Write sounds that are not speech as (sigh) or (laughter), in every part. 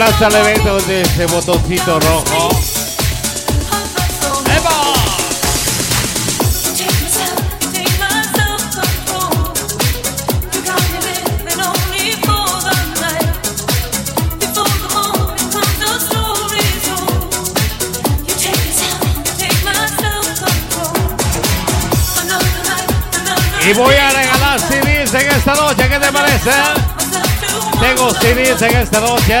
Aplasta el evento de ese botoncito rojo. Y voy a regalar CDs en esta noche, ¿qué te parece? Tengo CDs en esta noche.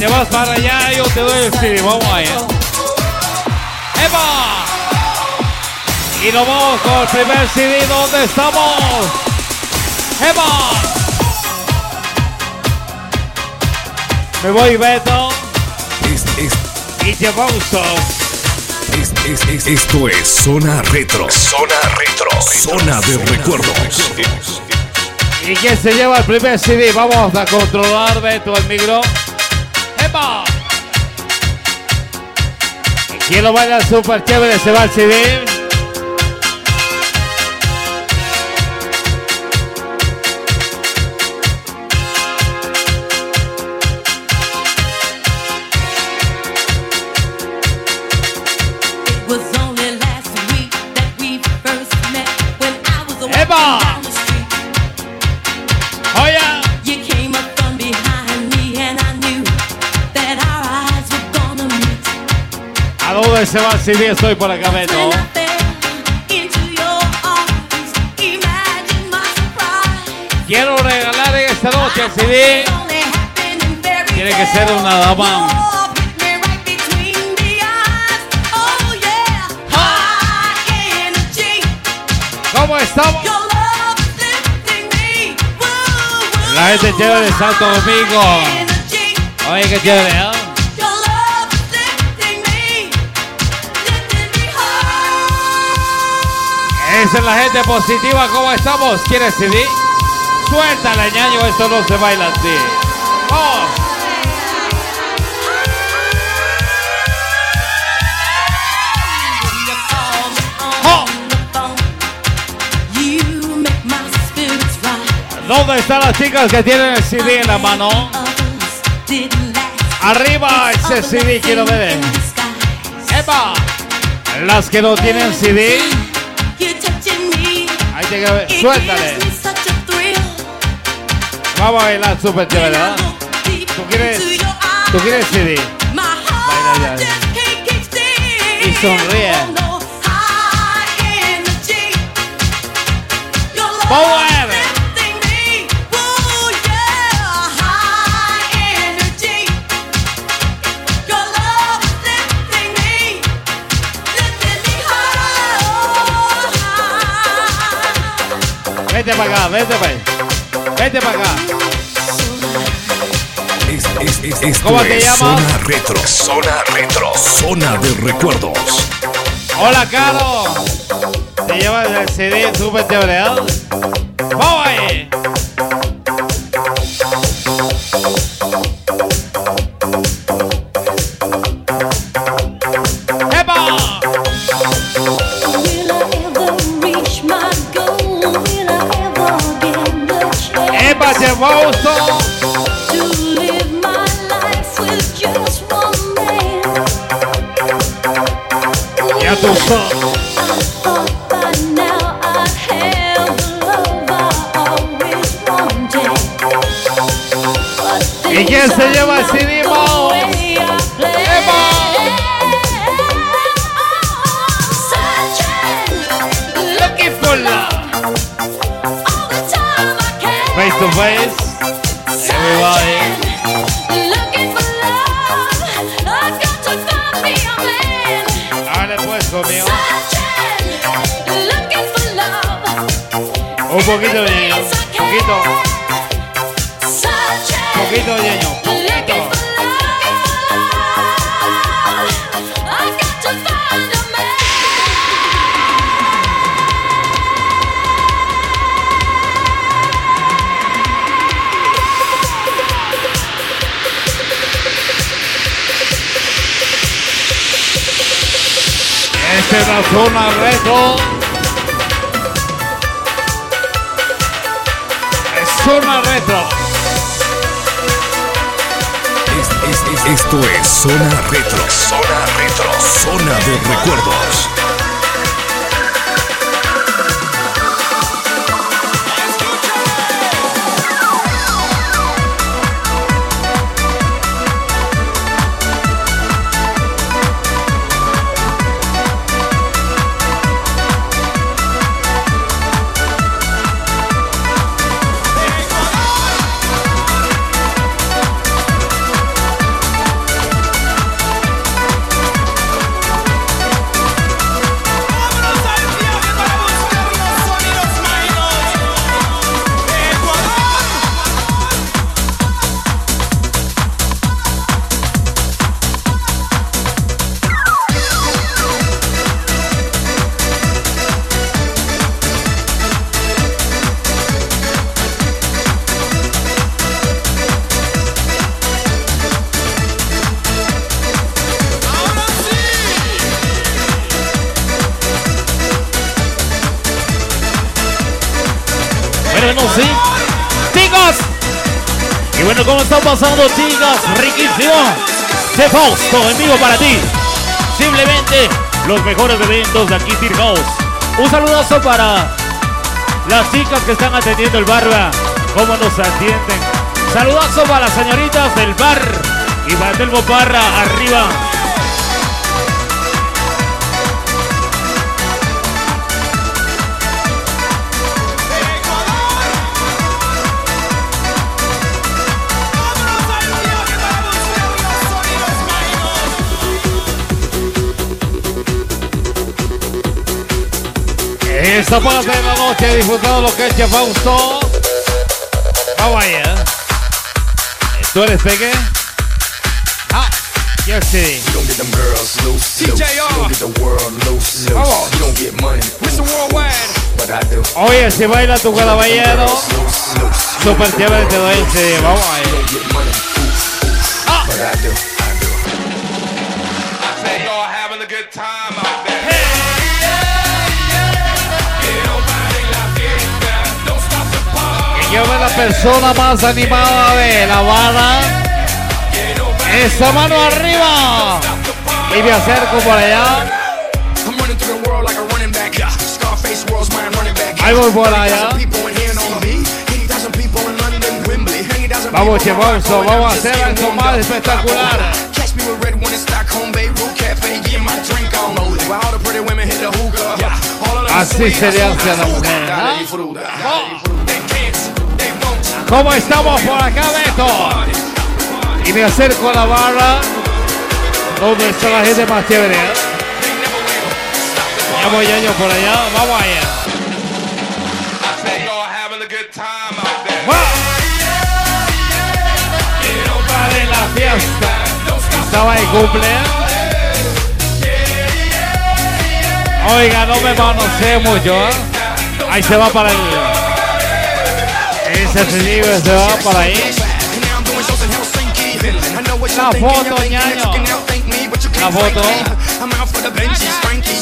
Te vas para allá, yo te doy el CD. Vamos allá. ¡Eva! Y nos vamos con el primer CD. ¿Dónde estamos? ¡Eva! Me voy, Beto. Es, es, Y llevamos. es, es, es- esto es Zona Retro. Zona Retro. Zona de recuerdos. ¿Y quién se lleva el primer CD? Vamos a controlar, Beto, el micro. ¿Y quién lo baila súper chévere? Se va el CD. Into your arms, imagine my surprise. Quiero regalar en esta noche el CD. Tiene que ser una dama. Oh energy. ¿Cómo estamos? La gente chévere de Santo Domingo. Oye, qué chévere, ¿eh? Es la gente positiva. ¿Cómo estamos? ¿Quieres CD? Suéltale, ñaño. Esto no se baila así. ¡Vamos! ¡Oh! ¿Dónde están las chicas que tienen el CD en la mano? Arriba ese CD, quiero ver. ¡Epa! Las que no tienen CD. Suéltale. Vamos a bailar súper chévere, ¿verdad? ¿Tú quieres, eyes, tú quieres CD? Baila ya. Y sonríe. Para acá, vete para allá. Vete para acá. Es, es, es, esto ¿Cómo te llamas? Zona Retro. Zona Retro. Zona de recuerdos. Hola, Caro. Te llevas el CD súper chévere, ¿eh? ¡Vamos ahí! Ya tú poquito de can. Poquito, poquito, ñaño. looking Poquito. Esta es la zona retro. Esto es Zona Retro. Zona Retro. Zona de recuerdos. Pasando, chicos? Riquísimo. De Fausto, en vivo para ti. Simplemente los mejores eventos de aquí, Tear House. Un saludazo para las chicas que están atendiendo el barba. ¿Cómo nos atienden? Saludazo para las señoritas del bar. Y para Parra, arriba. Esta parte de la noche disfrutando lo que es Chef Fausto. Vamos allá. ¿Tú eres Peque? Ah, yes, sí. You don't get them girls loose, loose. You don't get the world loose, loose. Vamos. You don't get money, Mr. Worldwide. but I do. Oye, si baila tu caballero. You super chévere te doy el CD. Vamos allá. don't get money. Ah. but I do, I do. I say y'all having a good time yo veo la persona más animada de La Habana. Esa mano arriba. Y me acerco por allá. Ahí voy por allá. 80,000 people in here know me. 80,000 people in London, Wembley. 80,000 Vamos, people Che in Bonzo, Morocco, vamos a hacer algo más espectacular. Así sweet, se le I'm hace a la mujer. ¿Cómo estamos por acá, Beto? Y me acerco a la barra. Donde está la gente más chévere. ¿eh? Ya voy yo por allá. Vamos allá. Estaba de cumple. Oiga, no me manosee mucho, ¿eh? Ahí se va para el. Ese señor se va para ahí. La foto, ñaño. La foto. fake me. I'm out for the Benjis, Frankies.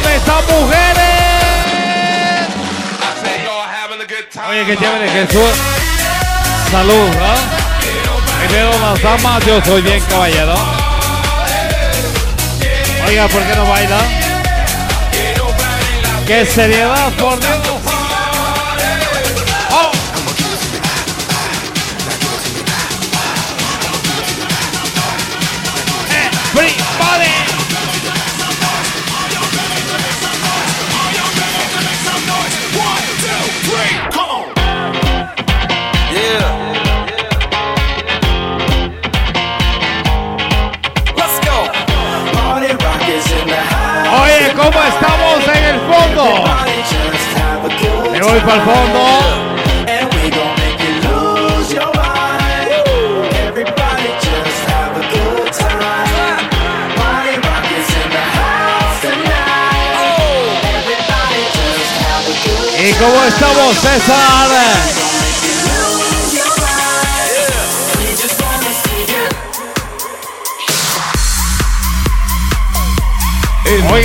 ¿Dónde están mujeres? Oye, qué Jesús. Salud, ¿ah? Primero las damas, yo soy bien caballero. Oiga, ¿por qué no baila? ¡Qué seriedad, por Dios! A good time. ¿Y cómo estamos, César? Your mind. We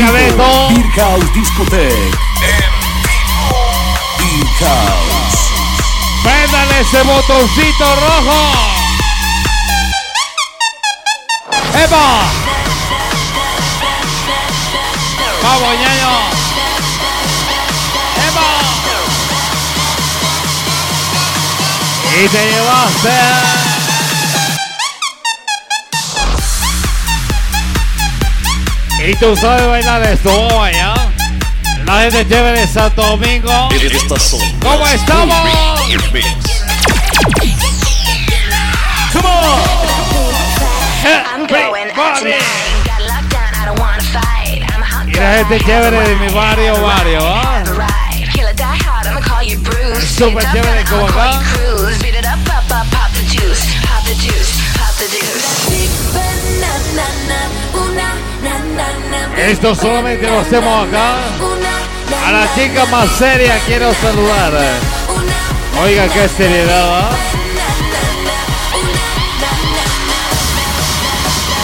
House. ¡Vendan ese botoncito rojo! ¡Epa! ¡Vamos, ñaño! ¡Epa! Y te llevaste. ¿Y tú sabes bailar esto, vaya? La gente chévere de Santo Domingo. ¿Cómo estamos? Come on. Y la gente chévere de mi barrio, barrio, ¿ah? Súper chévere como acá. Esto solamente lo hacemos acá. A la chica más seria quiero saludar. Oiga, qué seriedad, ¿ah?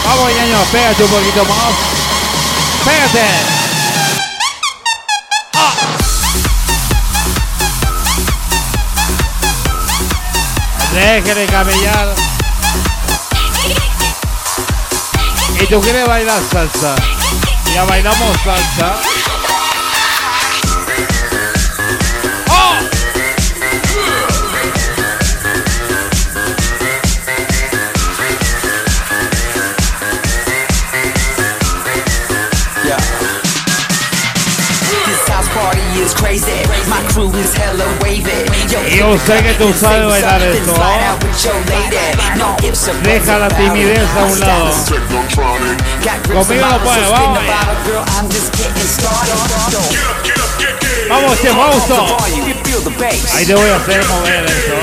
Vamos, ñaño, pégate un poquito más. Pégate. Ah. De camellar. ¿Y tú quieres bailar salsa? Ya bailamos salsa. Yo, sé que tú sabes bailar esto, Slide ¿no? out with your lady. No ifs or buts Deja la timidez a un lado. Conmigo and no bottles, puede, so spin vamos. Vamos, Chef bass. Ahí te voy a hacer mover esto.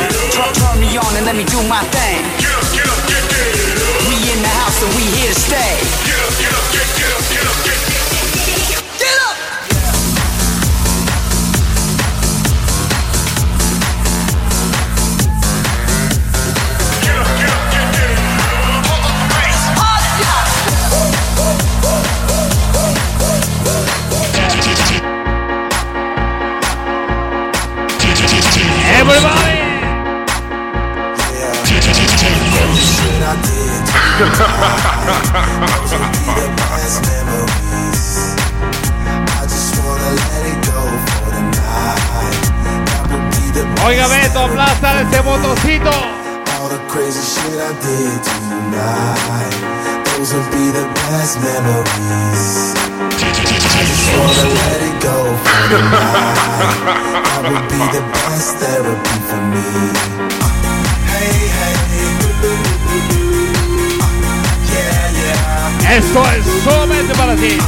Oiga, Beto, aplastar ese botoncito. All the crazy shit I did tonight. Those will be the best memories. I just wanna let it go for the night. That would be the best therapy for me. Hey, hey. Esto es solamente para ti.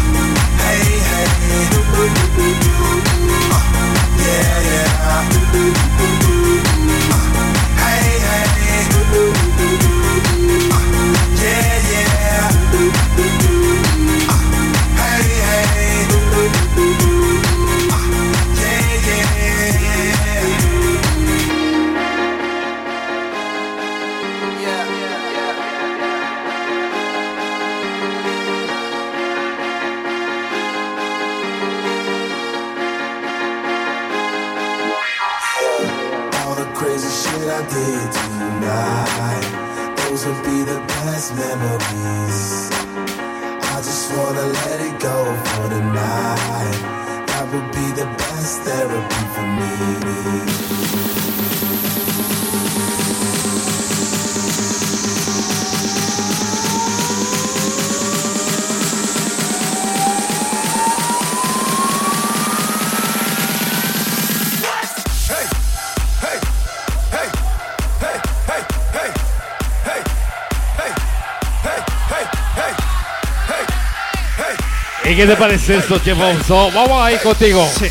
¿Qué te parece esto, Chef oh, Vamos ahí contigo. Sí.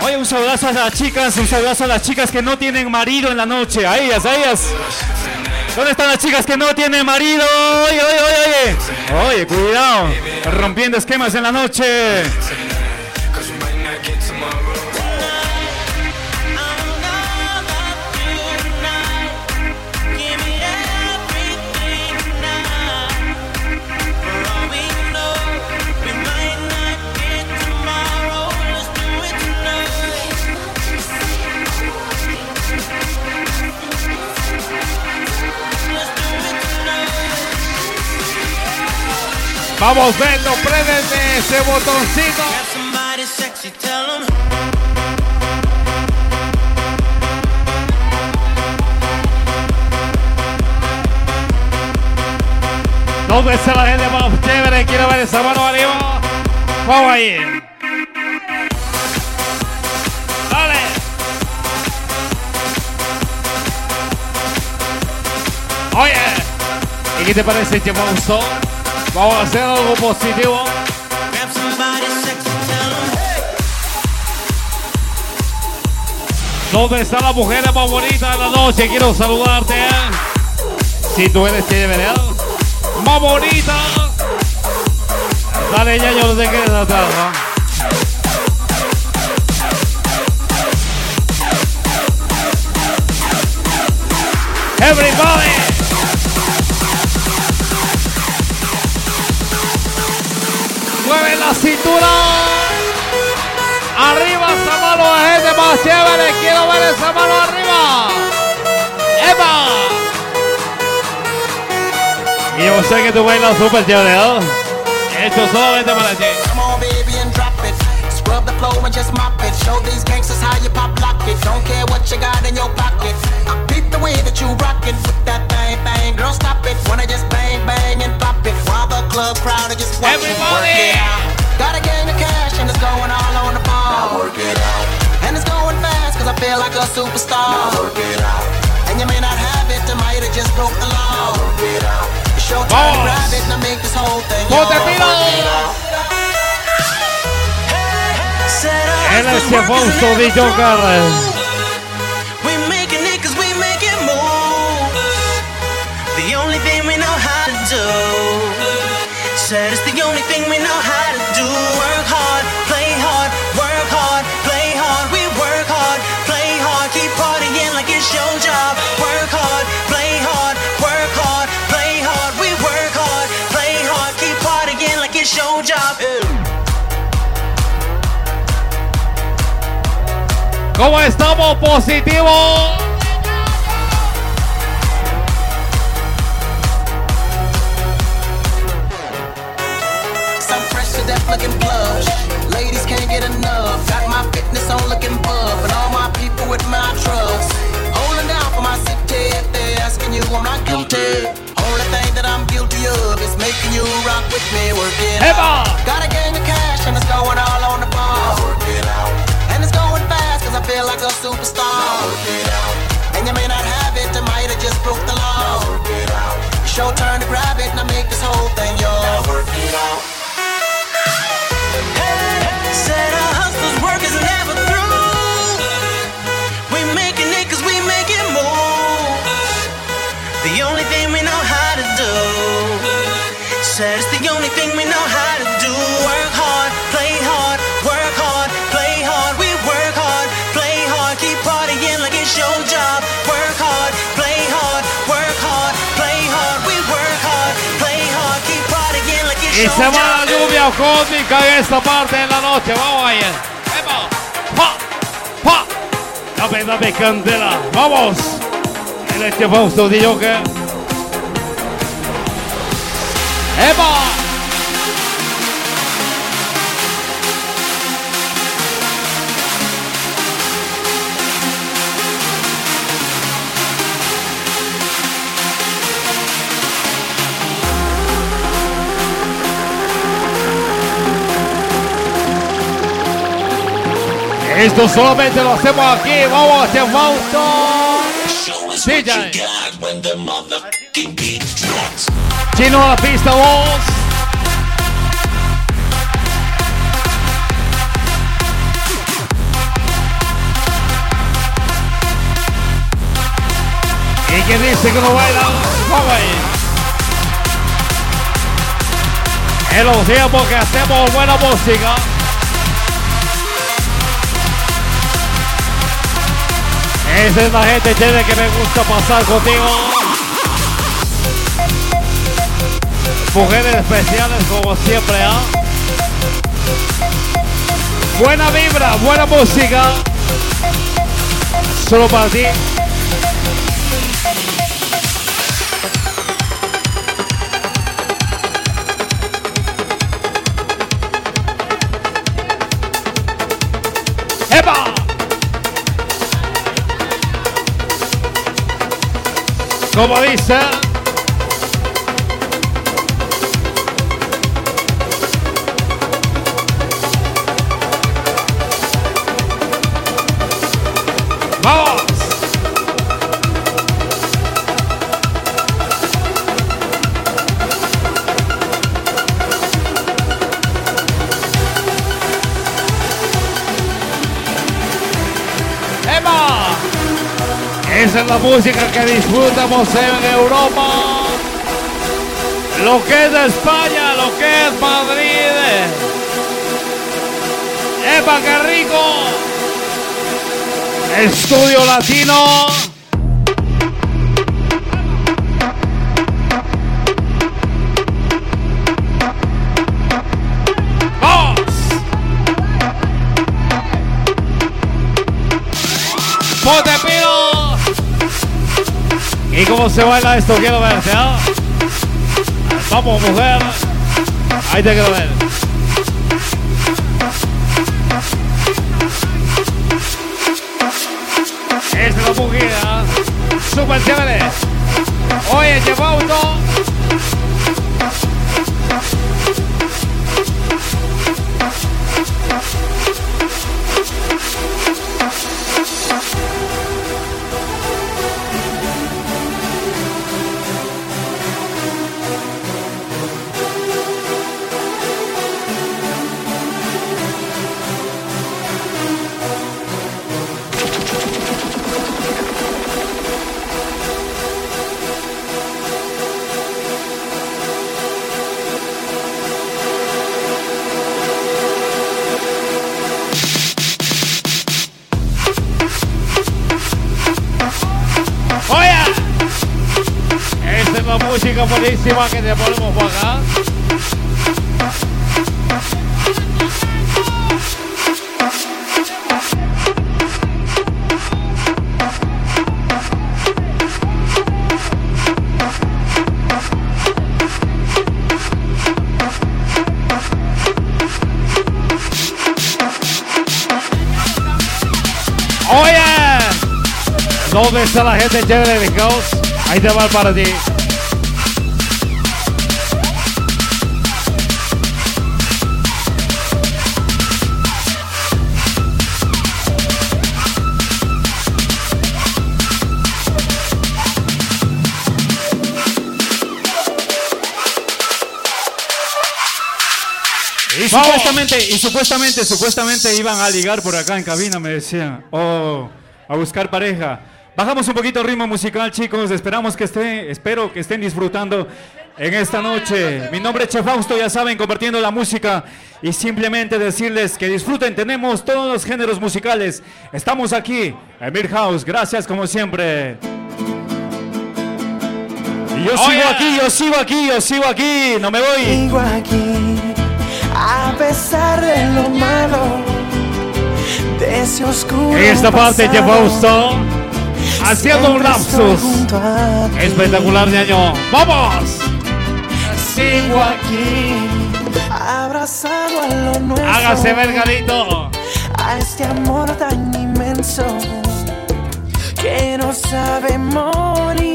Oye, un saludazo a las chicas, un saludazo a las chicas que no tienen marido en la noche. A ellas, a ellas. ¿Dónde están las chicas que no tienen marido? Oye, oye, oye, oye. Oye, cuidado. Rompiendo esquemas en la noche. Vamos, Bello, préndete ese botoncito. Sexy, 'em. ¿Dónde está la gente más chévere? Quiero ver esa mano arriba. Vamos ahí. Dale. Oye. ¿Y qué te parece, Che Fausto? Vamos a hacer algo positivo. ¿Dónde está la mujer más bonita de la noche? Quiero saludarte. ¿eh? Si tú eres chévere, más bonita. Dale, ya yo no te quedes atrás. ¿no? Everybody. Cintura. Arriba esa mano de gente más chévere. Quiero ver esa mano arriba. ¡Eva! Y yo sé que tú bailas súper chévere, ¿no? Hecho solamente para ti. Come on, baby, and drop it. Scrub the flow and just mop it. Show these gangsters how you pop lock it. Don't care what you got in your pocket. I beat the way that you rock it with that bang bang. Girl, stop it. Wanna just bang bang and pop it while the club crowd are just watching. Everybody! Work it out. Got a gang of cash and it's going all on the ball. work it out. And it's going fast cause I feel like a superstar. work it out. And you may not have it, I might have just broke the law. work it out. It's your time to grab it and make this whole thing Ponte yours. pila. Work it out. Él es Che Fausto de Joker. We making it cause we make it move. The only thing we know how to do. Said it's the only thing we know how ¿Cómo estamos? Positivo. Some fresh to death looking blush. Ladies can't get enough. Got my fitness on looking buff. And all my people with my trust. Holding down for my city. If they're asking you, I'm not guilty. Only thing that I'm guilty of is making you rock with me. Work it Got a gang of cash and it's going all on the feel like a superstar. Work it out. And you may not have it, I might have just broke the law. Work. It's your turn to grab it and I make this whole thing yours. work it out. Said our hustler's work is never through. We making it cause we make it move. The only thing we know how to do. Said it's the se va la lluvia cósmica en esta parte de la noche. Vamos ahí. ¡Pa! ¡Pa! Dame, dame candela. ¡Vamos! Él es Che Fausto de Joker. ¡Epa! Esto solamente lo hacemos aquí. Vamos de Mountain. Sí, ya. Chino a la pista, vos. Y que dice que no baila, vamos ahí. En los tiempos que hacemos buena música. Esa es la gente chévere que me gusta pasar contigo. Mujeres especiales como siempre, ¿ah? Buena vibra, buena música. Solo para ti. Como dice. Esa es la música que disfrutamos en Europa. Lo que es España, lo que es Madrid. ¡Epa, qué rico! Estudio Latino. ¿Y cómo se baila esto? Quiero verte, ¿ah? Vamos, mujer. Ahí te quiero ver. Es la bujía. Super chévere. Oye, Chefauto. Oye. Música buenísima que te ponemos por acá. Oye. ¿Dónde está la gente chévere de Caos? Ahí te va para ti. Supuestamente, y supuestamente, supuestamente iban a ligar por acá en cabina, me decían. O a buscar pareja. Bajamos un poquito el ritmo musical, chicos. Esperamos que estén, espero que estén disfrutando en esta noche. Mi nombre es Chef Fausto, ya saben, compartiendo la música y simplemente decirles que disfruten. Tenemos todos los géneros musicales. Estamos aquí en Mir House. Gracias como siempre. Y yo sigo aquí, yo sigo aquí, yo sigo aquí. No me voy. Sigo aquí, a pesar de lo malo, de ese oscuro esta parte, pasado, Fausto, haciendo un lapsus espectacular de año. ¡Vamos! Sigo aquí, abrazado a lo nuestro, Hágase vergadito. a este amor tan inmenso que no sabe morir.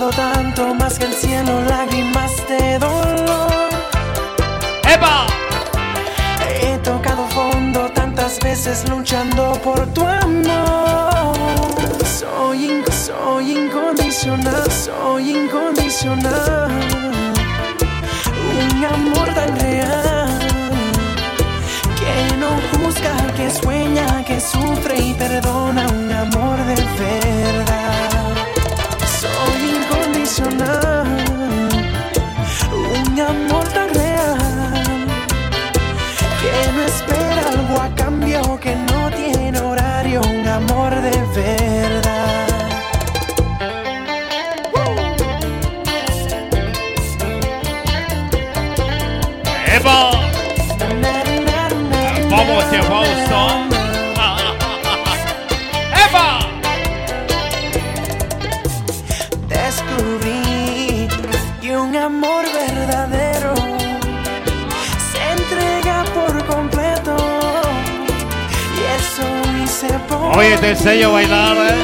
Tanto más que el cielo, lágrimas de dolor. ¡Epa! He tocado fondo tantas veces luchando por tu amor. Soy, in- soy incondicional, soy incondicional. Un amor tan real que no juzga, que sueña, que sufre y perdona. Un amor un amor tan real que no espera algo a cambio, que no tiene horario, un amor de verdad. ¡Epa! Oye, te enseño a bailar, ¿eh?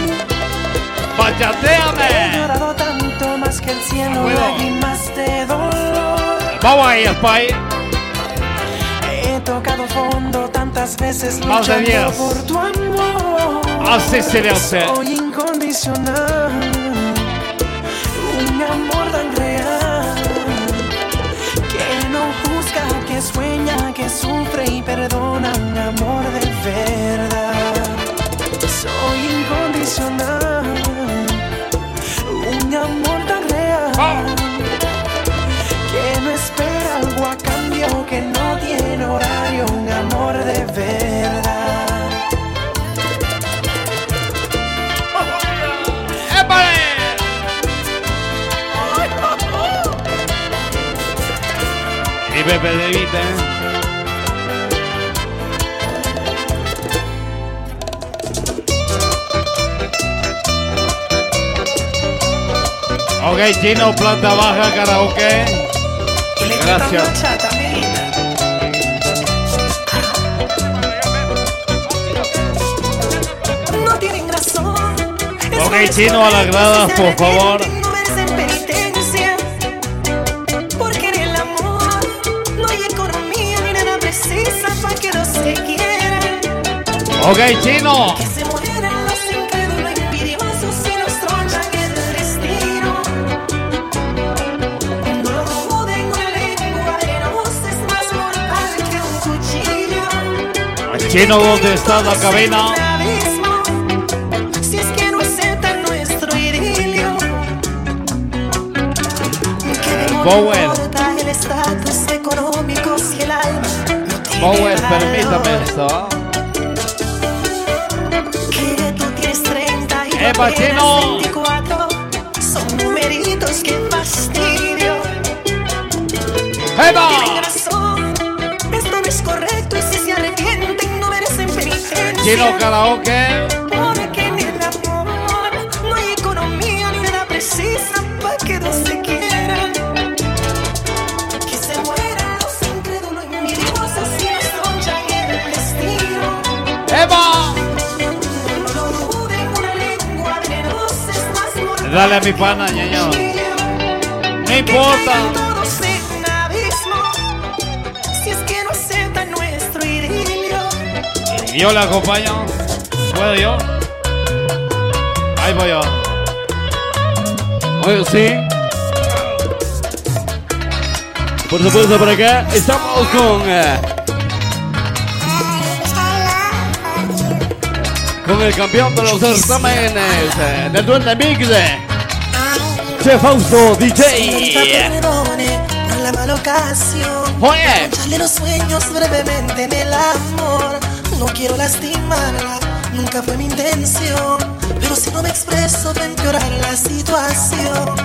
He ¡Bachateame! llorado tanto más que el cielo, Abuelo. lágrimas de dolor. Vamos ahí, Spy. He tocado fondo tantas veces Más de diez. por tu amor. Así se le hace. Soy incondicional, un amor tan real que no juzga, que sueña, que sufre y perdona, Pepe de Vita, ¿eh? Ok, chino, planta baja, karaoke. Gracias. No tienen razón. Ok, chino, a las gradas, por favor. Que no aceptan nuestro idilio. Que no Bowen. Bowen, permítame esto. ¡Epa, chino! 24. Son numeritos que fastidio. ¡Epa! Tienen razón. Esto no es correcto y si se arrepienten no merecen penitencia. Chino, karaoke. Dale a mi pana, ñaño. No importa. idilio. Yo le acompaño. ¿Puedo yo? Ahí voy yo. Oye, sí. Por supuesto, por acá estamos con. eh, con el campeón de los certámenes eh, del Duende Mix. eh, Che Fausto DJ. Oye. Los sueños brevemente en el amor. No quiero lastimarla, nunca fue mi intención. Pero si no me expreso, va a empeorar la situación.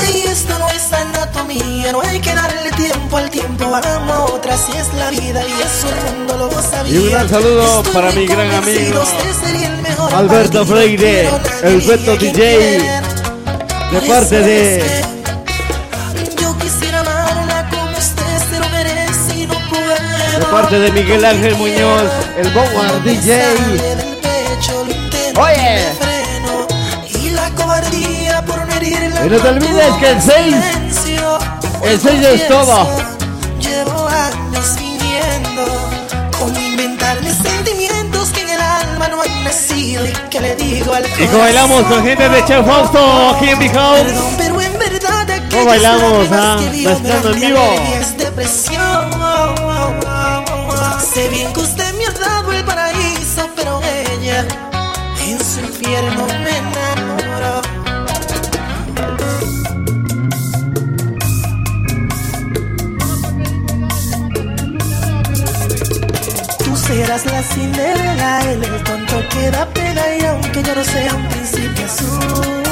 Ay, esto no es anatomía, no hay que darle tiempo al tiempo. Amo a otra, si es la vida y eso el mundo lo sabía. Y un gran saludo Estoy para mi gran amigo Alberto Freire, el Beto DJ. De parte de Yo quisiera amarla como usted se lo merece y no puedo. de parte de Miguel Ángel Muñoz, el Bowar DJ. Oye. Y la cobardía por no herirla Y no te olvides que el 6, el 6 es todo. Y que le digo al Y como bailamos con gente de Chef Fausto aquí en mi house. Perdón, pero en verdad ¿Cómo bailamos, ah? Mezclando en vivo. El tonto que da pena y aunque yo no sea un príncipe azul,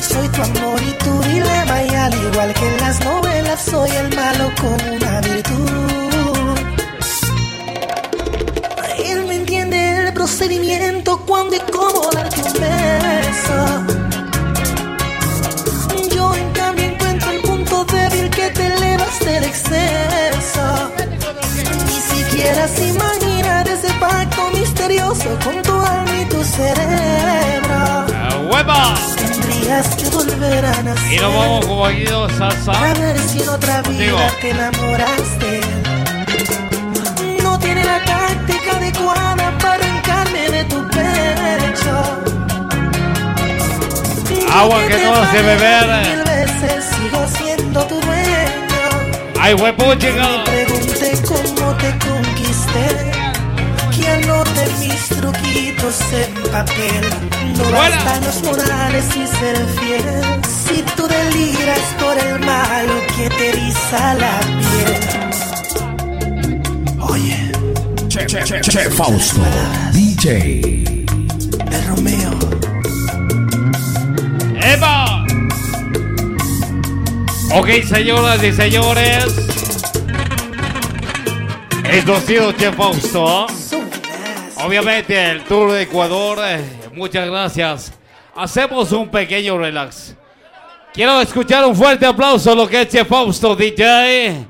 soy tu amor y tu dilema y al igual que en las novelas soy el malo con cerebro. ¡Hueva! Tendrías que volver a nacer. Y nos vamos como Guido Salsa. Para ver si en otra Contigo. vida te enamoraste. No tiene la táctica adecuada para arrancarme de tu pecho. Agua que no hace beber. Mil veces sigo siendo tu dueño. ¡Ay, huepuchica! Pregunté Anote mis truquitos en papel. No Buena. bastan los morales y ser fiel. Si tú deliras por el malo que te eriza la piel. Oye, Che, che, che, che Fausto, DJ. el Romeo. ¡Eva! Ok, señoras y señores. Ha sido Chef Fausto. Obviamente el Tour de Ecuador. eh, muchas gracias. Hacemos un pequeño relax. Quiero escuchar un fuerte aplauso a lo que es Fausto, DJ.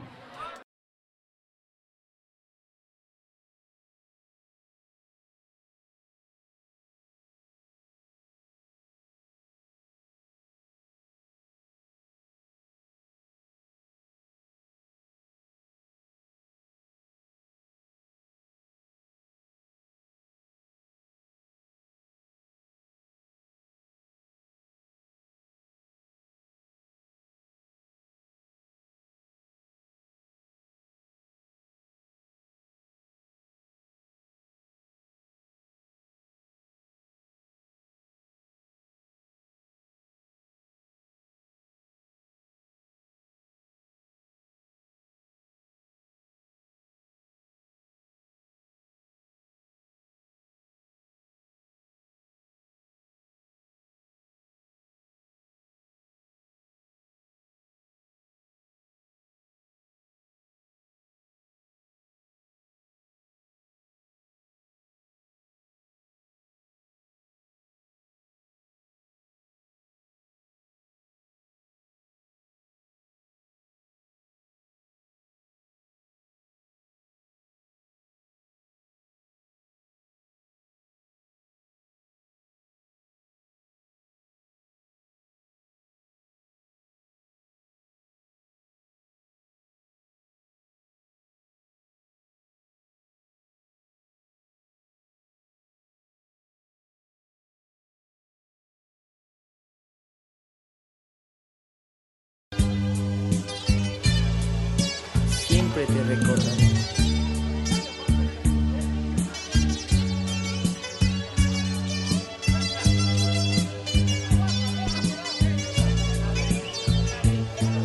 Te recordaré.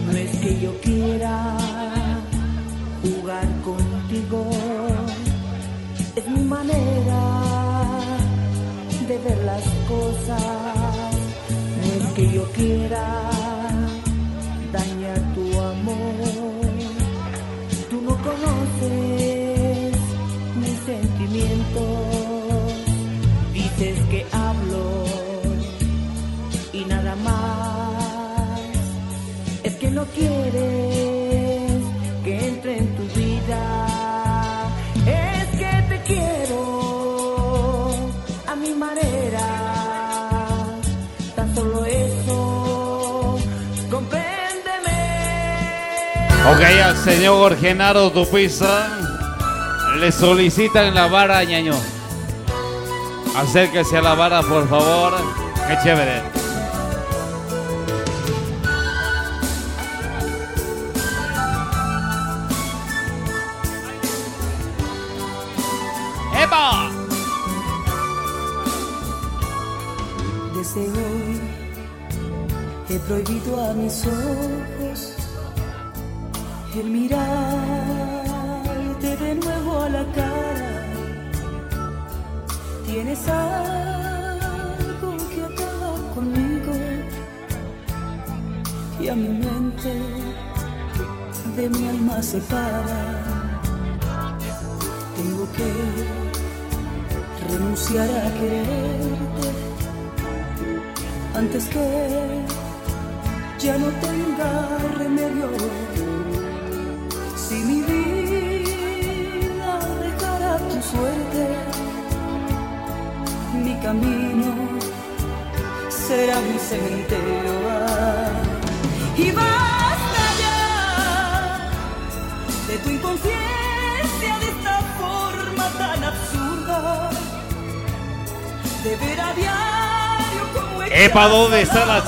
No es que yo quiera jugar contigo, es mi manera de ver las cosas. Más. Es que no quieres que entre en tu vida. Es que te quiero a mi manera. Tan solo eso. Compréndeme. Ok, al señor Genaro Tupiza le solicitan la vara, ñaño. Acérquese a la vara, por favor. Qué chévere.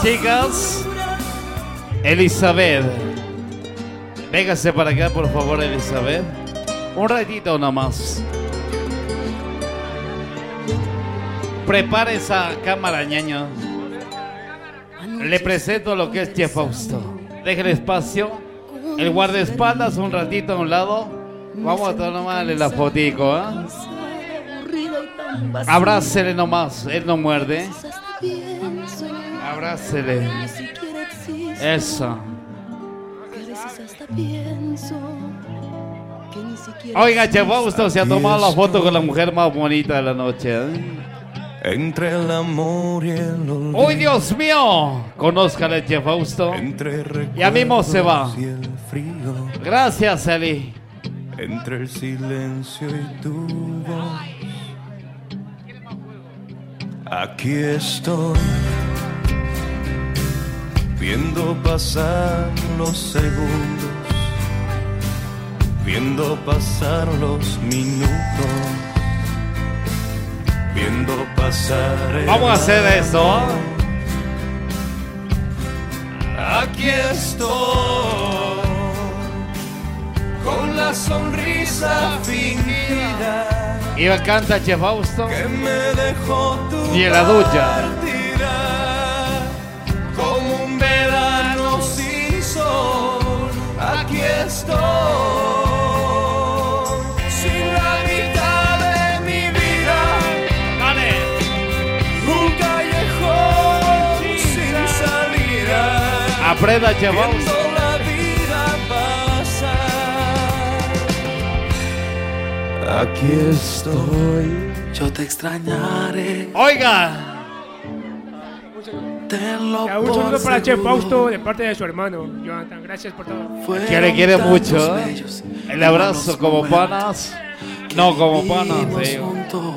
Chicas? Elizabeth. Véngase para acá, por favor, Elizabeth. Un ratito nomás. Prepara esa cámara, ñaño. Le presento lo que es Chef Fausto. Déjale espacio. El guardaespaldas un ratito a un lado. Vamos a tomarle la fotico, ¿eh? Abrácele nomás, él no muerde. Abrácele. Eso. Oiga, Chef Fausto se ha tomado la foto con la mujer más bonita de la noche. ¿eh? Entre el amor y el olvido. ¡Uy, Dios mío! Conózcale, Chef Fausto. Ya mismo se va. y el frío. Gracias, Eli. Entre el silencio y tu voz. Aquí estoy. Viendo pasar los segundos. Viendo pasar los minutos. Viendo pasar el Vamos a hacer eso. Aquí estoy con la sonrisa fingida Y canta Chef Fausto. que me dejó tu Y en la ducha. Viendo Fausto. la vida pasar. Aquí estoy. Yo te extrañaré. Oiga. Ya, un saludo para Chef. Fausto de parte de su hermano, Jonathan. Gracias por todo. Que le quiere mucho. ¿eh? El abrazo como panas. No como panas, juntos.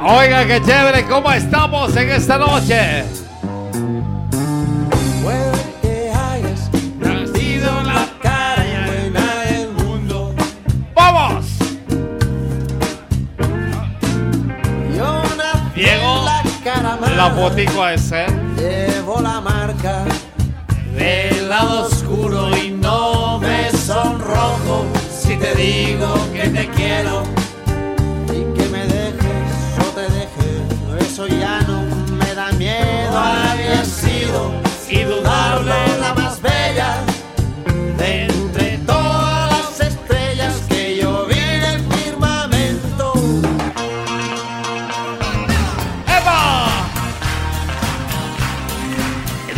Oiga, qué chévere. ¿Cómo estamos en esta noche? La fotico a ese. Llevo la marca del lado oscuro y no me sonrojo si te digo que te quiero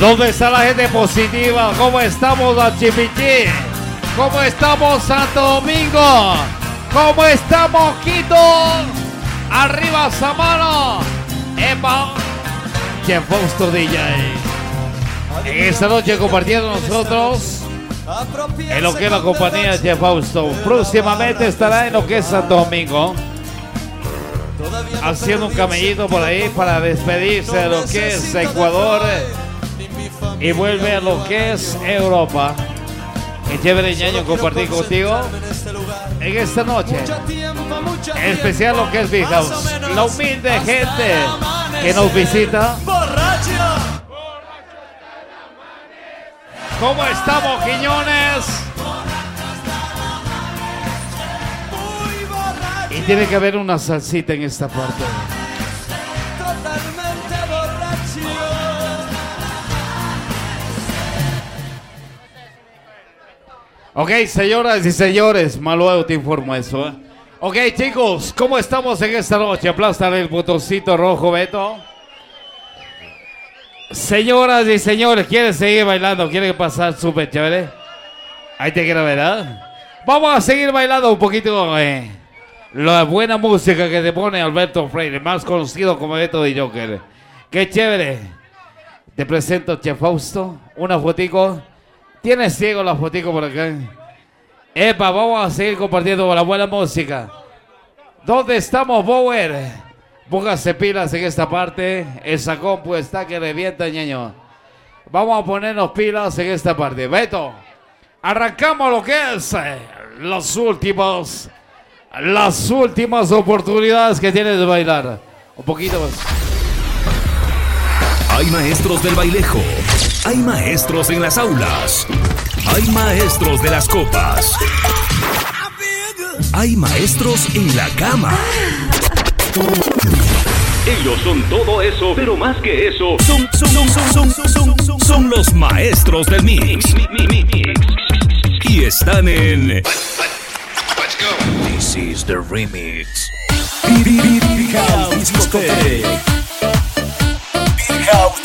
¿Dónde está la gente positiva? ¿Cómo estamos, Chipichi? ¿Cómo estamos, Santo Domingo? ¿Cómo estamos, Quito? Arriba, Samano. Epa. Chef Fausto DJ. En esta noche compartiendo nosotros en lo que es la compañía de Fausto. Próximamente estará en lo que es Santo Domingo. Haciendo un camellito por ahí para despedirse de lo que es Ecuador y vuelve a lo que es Europa. Qué chévere ñaño compartir contigo en esta noche. En especial lo que es Big House. La humilde gente que nos visita. ¿Cómo estamos, Quiñones? Y tiene que haber una salsita en esta parte. Ok, señoras y señores, Malueo te informo eso. ¿eh? Ok, chicos, ¿cómo estamos en esta noche? Aplastan el botoncito rojo, Beto. Señoras y señores, ¿quieren seguir bailando? ¿Quieren pasar súper chévere? Ahí te quiero ver, ¿ah? Vamos a seguir bailando un poquito eh, la buena música que te pone Alberto Freire, más conocido como Beto de Joker. Qué chévere. Te presento a Chef Fausto, una fotico. ¿Tienes ciego la fotico por acá? Epa, vamos a seguir compartiendo la buena música. ¿Dónde estamos, Bower? Póngase pilas en esta parte. Esa compu está que revienta, ñaño. Vamos a ponernos pilas en esta parte. Beto, arrancamos lo que es eh, los últimos, las últimas oportunidades que tienes de bailar. Un poquito más. Hay maestros del bailejo. Hay maestros en las aulas. Hay maestros de las copas. Hay maestros en la cama. Ellos son todo eso, pero más que eso, son, son, son, son, son, son, los maestros del mix. Y están en. This is the remix. Big House Big House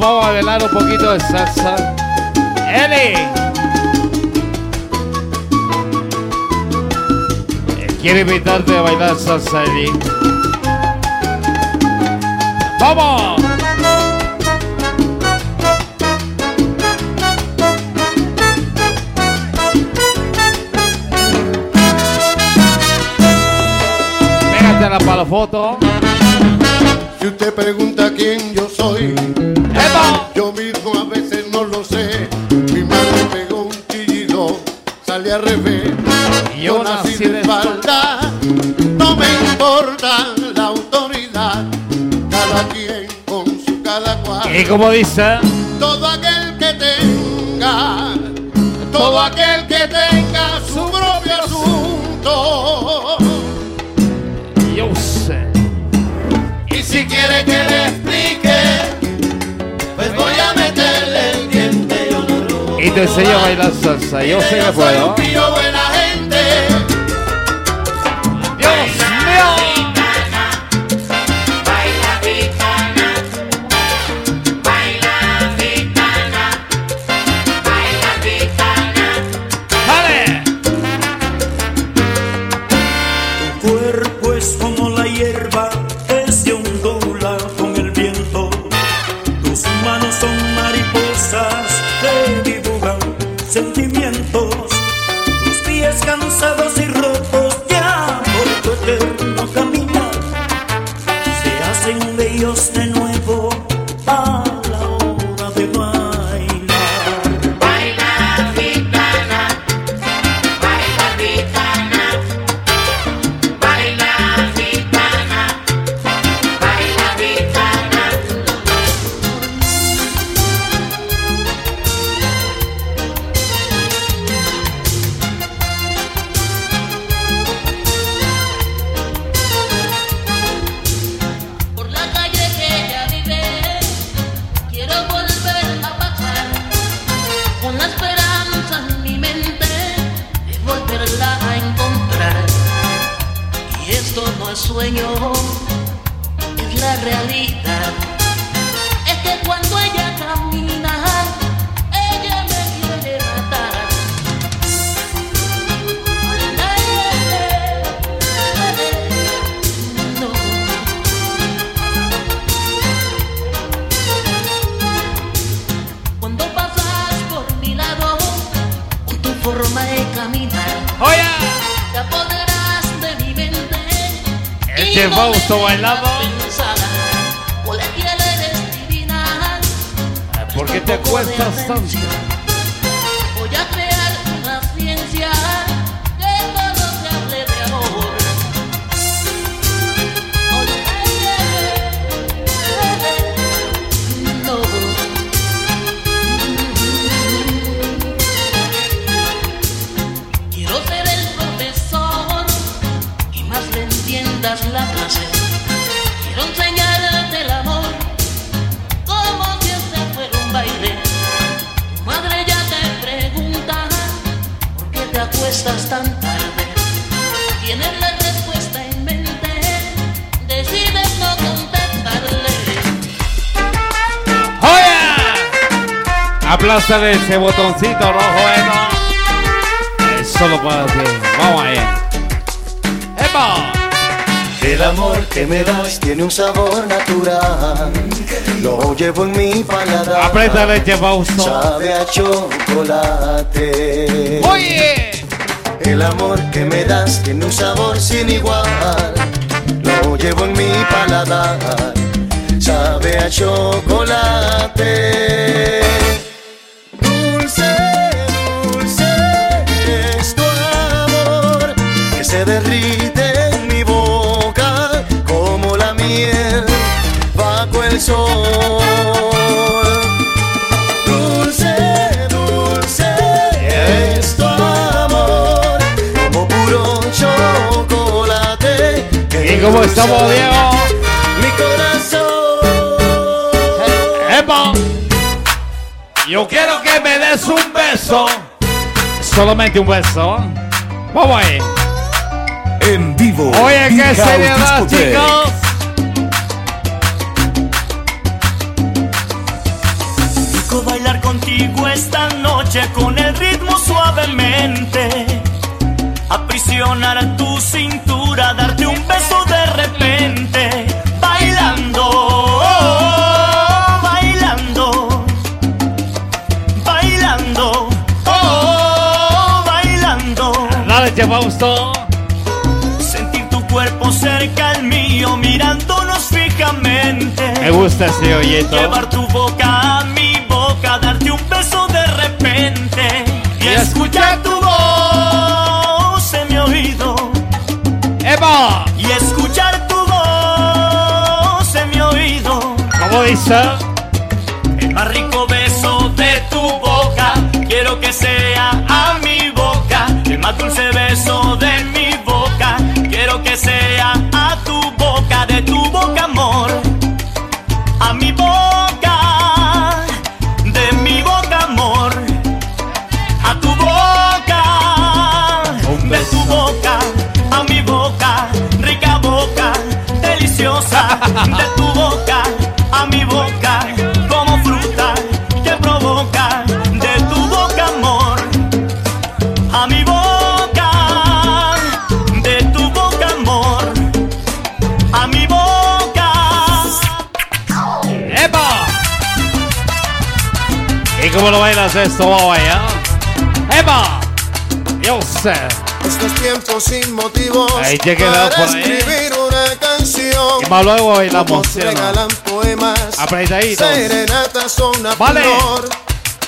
vamos a velar un poquito de salsa. ¡Eli! Eh, Quiero invitarte a bailar salsa, Eli. ¡Vamos! Pégatela para la foto. Si usted pregunta quién yo soy, al revés. Yo nací de espalda, no me importa la autoridad. Cada quien con su cada cual. Y como dice, Todo aquel que tenga, todo aquel que Y te enseño a bailar salsa. Yo sé que puedo. DJ Fausto bailando. ¿Por qué te acuestas tanto? Aplástale ese botoncito rojo, ¿eh? solo para ti. Vamos ahí. ¡Epa! El amor que me das tiene un sabor natural. Lo llevo en mi paladar. Aprieta leche, Fausto. Sabe a chocolate. Oye. El amor que me das tiene un sabor sin igual. Lo llevo en mi paladar. Sabe a chocolate. Se derrite en mi boca como la miel bajo el sol. Dulce, dulce es tu amor como puro chocolate. que ¿Y cómo estamos, Diego? Mi corazón. ¡Epa! Yo quiero que me des un beso. Solamente un beso. Vamos ahí. Vivo. Oye, qué seriedad, chicos. Rico bailar contigo esta noche con el ritmo suavemente. Aprisionar tu cintura, darte un beso de repente. Bailando, oh, bailando, Me gusta ese hoyito. Llevar tu boca a mi boca, darte un beso de repente y escuchar tu voz en mi oído. ¡Epa! Y escuchar tu voz en mi oído. ¿Cómo dice? El más rico beso de tu boca, quiero que sea a mi boca. El más dulce beso de mi boca, quiero que sea a tu ¿Y cómo lo bailas esto? Vamos allá. ¡Epa! Sé. Estos tiempos sin motivos Ahí la para por ahí. escribir una canción. Y más luego bailamos, regalan poemas, Apretaditos. serenatas una Vale. flor.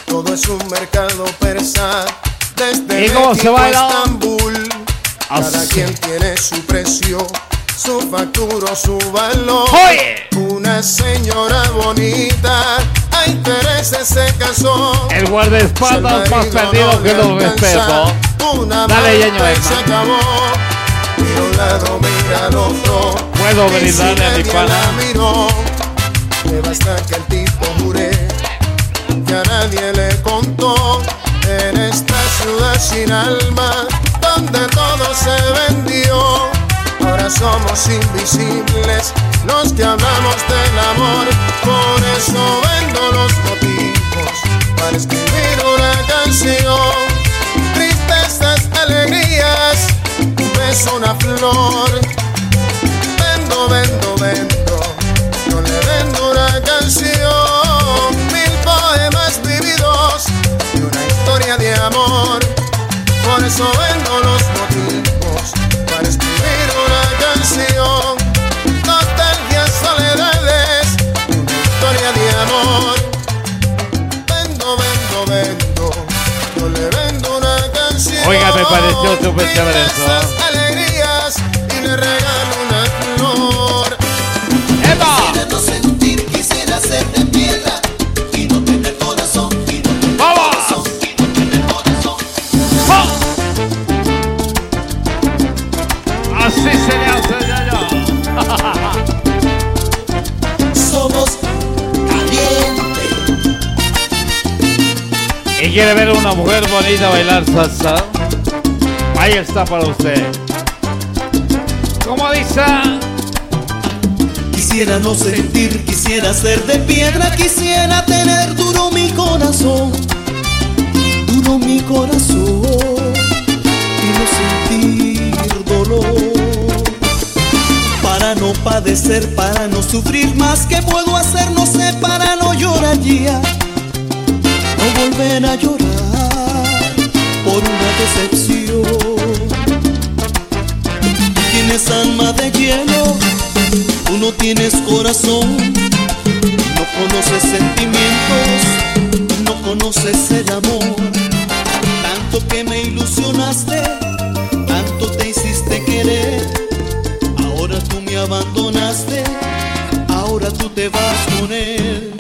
Todo es un mercado persa desde ¿Y cómo se baila? Estambul. Cada Así. quien tiene su precio, su factura, su valor. Oye. Una señora bonita intereses se casó. El guardaespaldas más perdido que lo respeto. Una Dale, Yeño, se acabó. Mira un lado, mira al otro. Puedo Y si brindarle a mi pana. la miró, le basta que el tipo jure que a nadie le contó. En esta ciudad sin alma, donde todo se vendió. Somos invisibles los que hablamos del amor. Por eso vendo los motivos para escribir una canción. Tristezas, alegrías, un beso, una flor. Vendo, vendo, vendo. Yo le vendo una canción. Mil poemas vividos y una historia de amor. Por eso vendo los motivos una canción. Nostalgias, soledades, una historia de amor. Vendo, vendo, vendo. Yo le vendo una canción. Oiga, me pareció súper chévere eso. Alegrías y le regalo quiere ver una mujer bonita bailar salsa, ahí está para usted. Como dice. Quisiera no sentir, quisiera ser de piedra, quisiera tener duro mi corazón, duro mi corazón y no sentir dolor. Para no padecer, para no sufrir más, ¿qué puedo hacer? No sé, para no llorar ya no volver a llorar por una decepción. Tú Tienes alma de hielo, tú no tienes corazón, no conoces sentimientos, no conoces el amor. Tanto que me ilusionaste, tanto te hiciste querer, ahora tú me abandonaste, ahora tú te vas con él.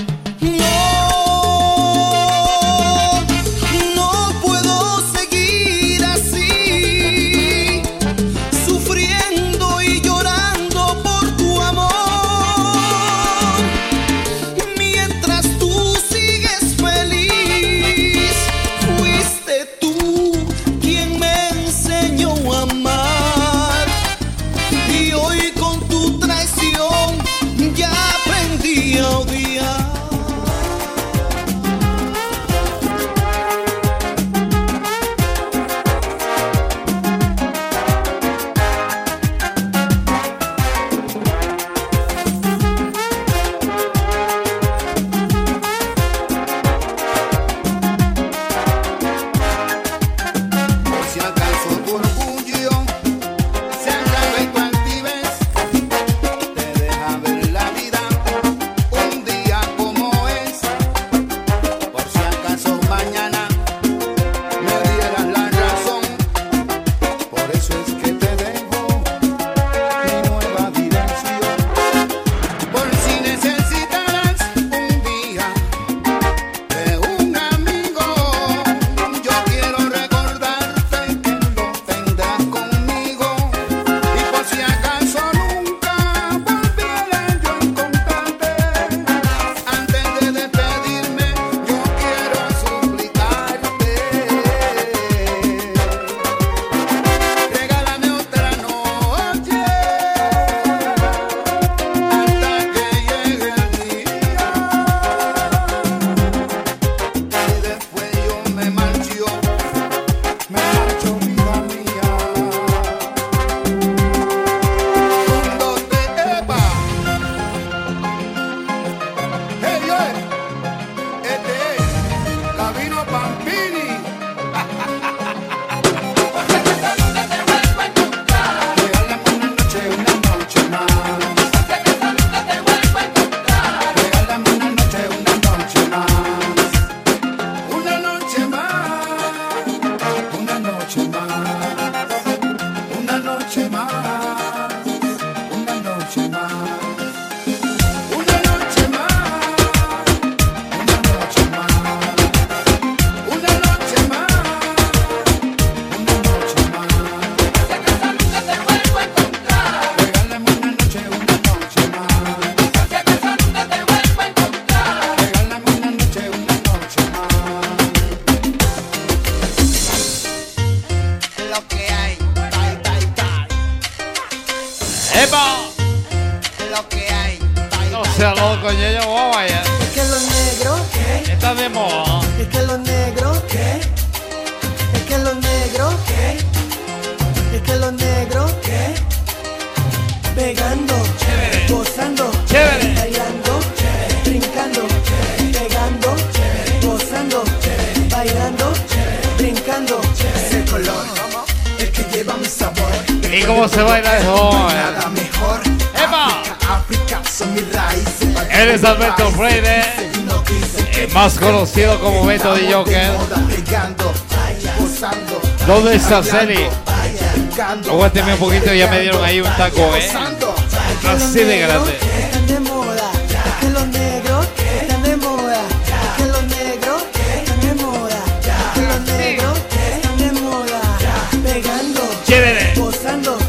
Eso, Celi. Aguánteme un poquito, ya me dieron ahí un taco, ¿eh? Así de grande. Chévere,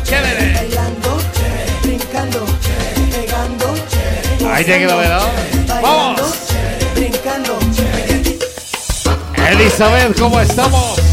chévere. Ahí te quedó, ¿verdad? ¡Vamos! Elizabeth, ¿cómo estamos?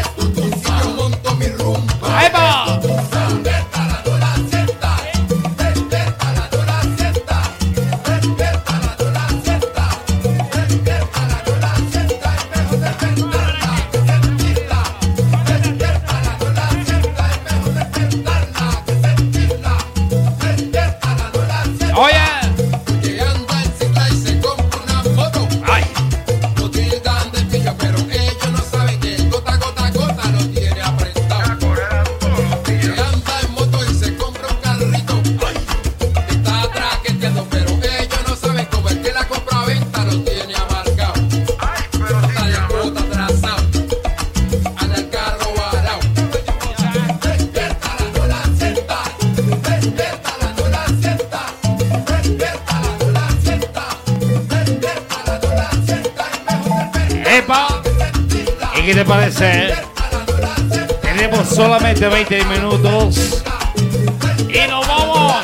solamente 20 minutos. ¡Y nos vamos!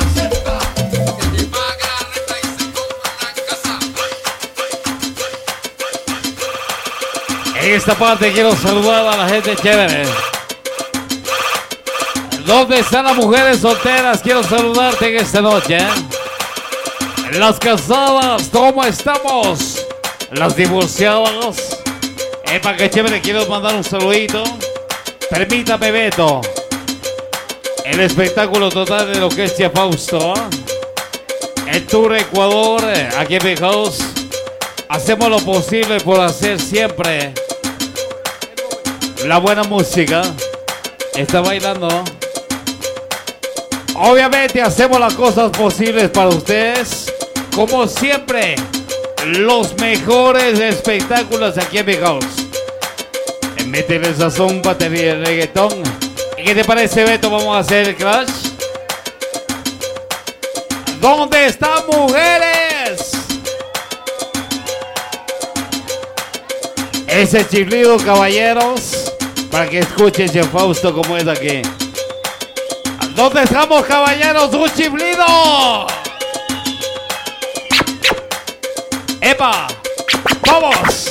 En esta parte quiero saludar a la gente chévere. ¿Dónde están las mujeres solteras? Quiero saludarte en esta noche. Las casadas, ¿cómo estamos? Las divorciadas. Epa, que chévere, quiero mandar un saludito. Permítame, Beto. El espectáculo total de es Tia Fausto. ¿eh? El Tour Ecuador, aquí en Big. Hacemos lo posible por hacer siempre la buena música. Está bailando. Obviamente hacemos las cosas posibles para ustedes. Como siempre, los mejores espectáculos aquí en Big. Métele sazón, batería de reggaetón. ¿Y qué te parece, Beto? Vamos a hacer el crash. ¿Dónde están mujeres? Ese chiflido, caballeros, para que escuchen Chef Fausto como es aquí. ¿Dónde estamos, caballeros? ¡Un chiflido! ¡Epa! ¡Vamos!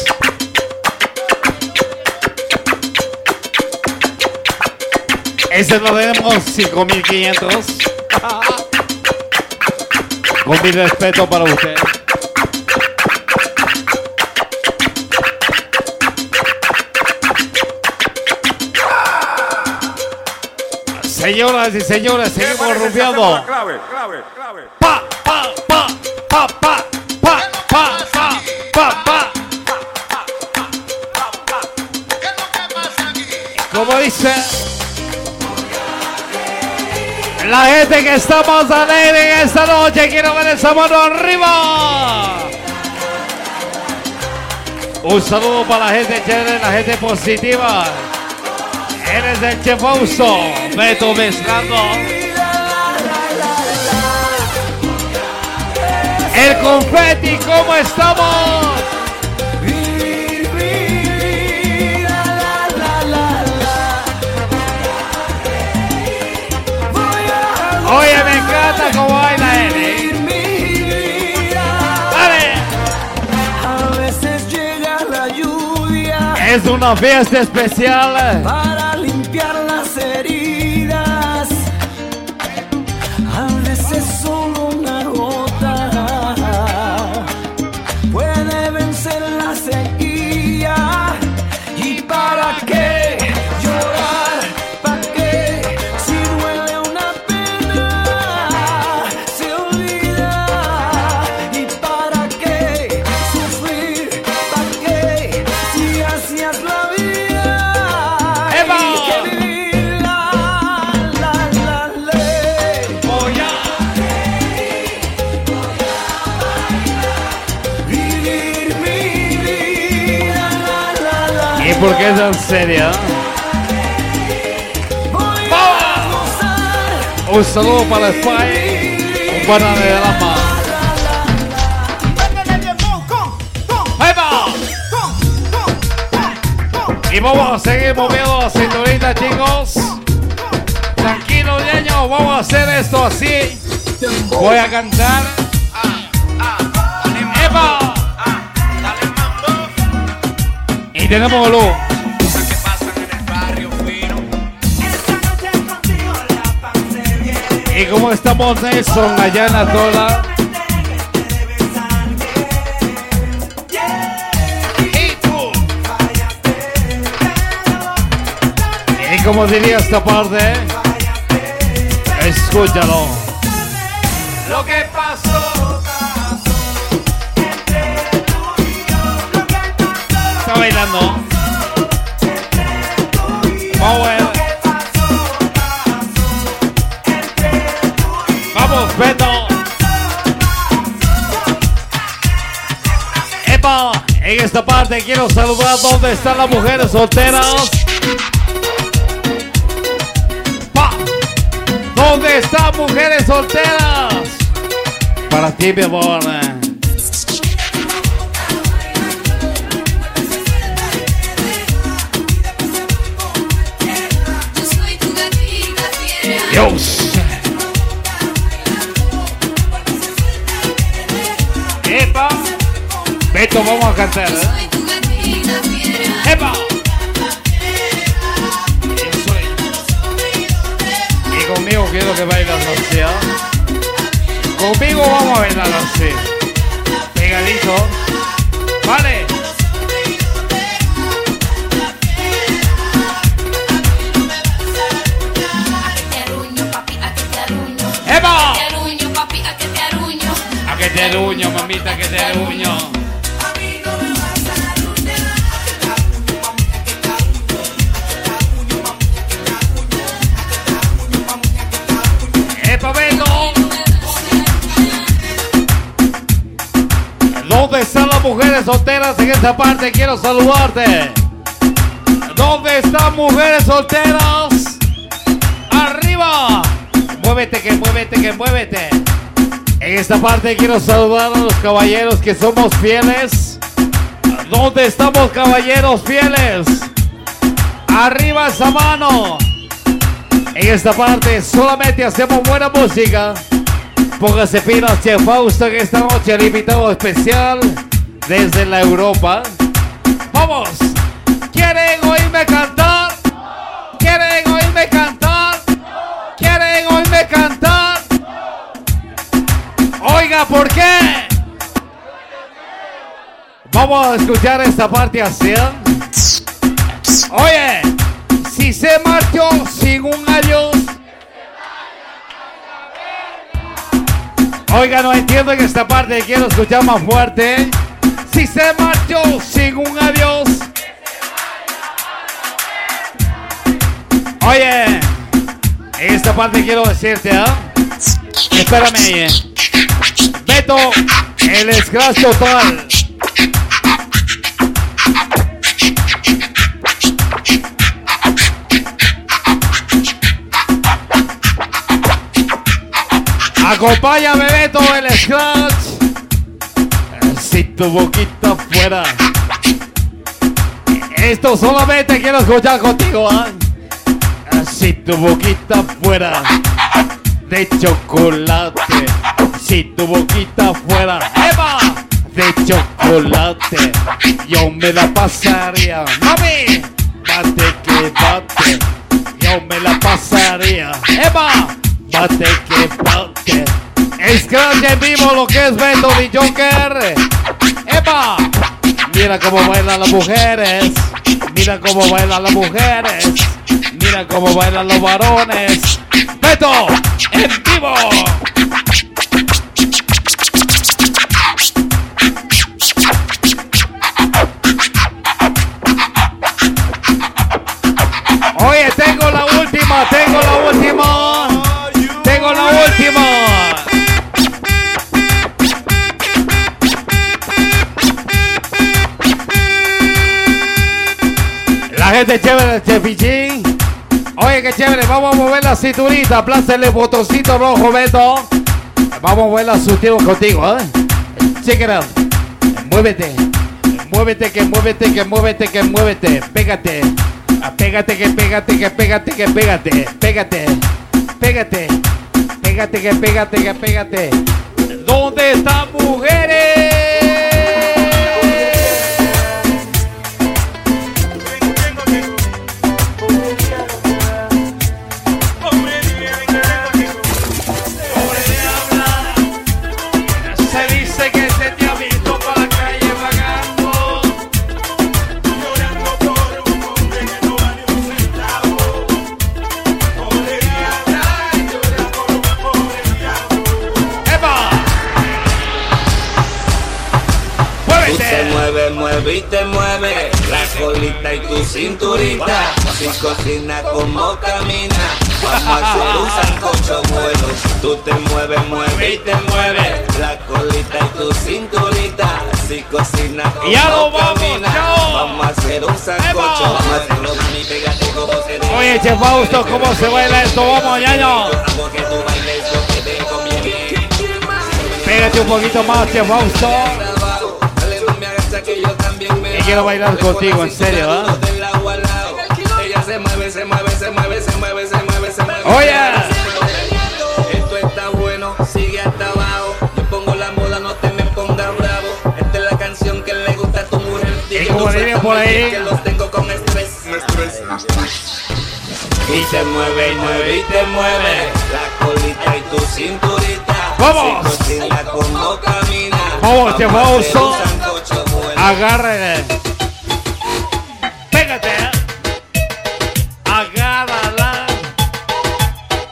Ese lo tenemos 5500. Con mi respeto para usted. Señoras y señores, seguimos rumbeando. Clave, clave, clave. Pa, pa, pa, pa, pa, pa, pa, pa, pa, pa. Como dice la gente que está más alegre en esta noche, quiero ver esa mano arriba. Un saludo para la gente chévere, la gente positiva. Eres el Chef Fausto, Beto mezclando. El confeti, ¿cómo estamos? Eh. Es una fiesta especial. La, la. ¿Y por qué es tan seria? Un saludo para Spy. Un buen de la paz. ¡Ahí va! Y vamos a seguir moviendo la cinturita, chicos. Tranquilo, niños, vamos a hacer esto así. Voy a cantar. tenemos olor. ¿Y cómo estamos eso, Mayana Tola? ¿Y cómo diría esta parte? Escúchalo. Bailando. Vamos Beto. Epa, en esta parte quiero saludar dónde están las mujeres solteras. Pa. ¿Dónde están mujeres solteras? Para ti, mi amor. Beto, vamos a cantar. ¿eh? Epa. Yo soy. Y conmigo quiero que bailes así. ¿ah? Conmigo vamos a bailar así. Pegadito. Vale. ¡Epa! A que te aruño, mamita, que te aruño. En esta parte? Quiero saludarte. ¿Dónde están mujeres solteras? ¡Arriba! Muévete, que muévete, que muévete. En esta parte quiero saludar a los caballeros que somos fieles. ¿Dónde estamos, caballeros fieles? Arriba esa mano. En esta parte solamente hacemos buena música. Póngase pilas, Chef Fausto, en esta noche el invitado especial desde la Europa. ¡Vamos! ¿Quieren oírme cantar? ¿Quieren oírme cantar? ¿Quieren oírme cantar? Oiga, ¿por qué? Vamos a escuchar esta parte así. ¿eh? Oye, si se marchó sin un adiós. Oiga, no entiendo en esta parte, quiero escuchar más fuerte. Si se marchó sin un adiós. Oye, esta parte quiero decirte, ¿ah? Espérame eh. Beto, el scratch total. Acompáñame, Beto, el scratch. Si tu boquita fuera. Esto solamente quiero escuchar contigo, ¿ah? Si tu boquita fuera de chocolate. Si tu boquita fuera ¡Eva! de chocolate. Yo me la pasaría. ¡Mami! Bate que bate. Yo me la pasaría. ¡Eva! Bate que bate. Scratch en vivo lo que es Beto y Joker. ¡Epa! Mira cómo bailan las mujeres. Mira cómo bailan las mujeres. Mira cómo bailan los varones. Beto, en vivo. Oye, tengo la última, tengo la última. La gente chévere, Chefichín. Oye, qué chévere. Vamos a mover la cinturita. Aplácenle botoncito rojo, Beto. Vamos a mover la sutil contigo, ¿eh? Check it out. Muévete. Muévete, que muévete, que muévete, que muévete. Pégate. Pégate, que pégate, que pégate, que pégate. Pégate. Pégate. Pégate, que pégate, que pégate. ¿Dónde están mujeres? Te mueve la colita y tu cinturita. Si cocina como camina, vamos a hacer un sancocho bueno. Tú te mueves, mueve y te mueve la colita y tu cinturita. Si cocina como Ya lo vamos, camina, chao. vamos a hacer un sancocho. Vamos a hacerlo mami, pégate como se debe. Oye, Che Fausto, ¿cómo se baila esto? Vamos, ñaño. Pégate un poquito más, Che Fausto. Quiero bailar contigo, en serio, ¿ah? Ella se mueve, se mueve, se mueve, se mueve, se mueve, se mueve. Oye. Esto está bueno, sigue hasta abajo. Yo pongo la moda, no te me pongas bravo. Esta es la canción que le gusta a tu mujer. Y como dirían por ahí. Que los tengo con estrés. Y se mueve y mueve y te mueve la colita y tu cinturita. ¡Vamos! Camina. Vamos, Che Fausto. Bueno. Agárrale. Pégate. ¿eh? Agárrala.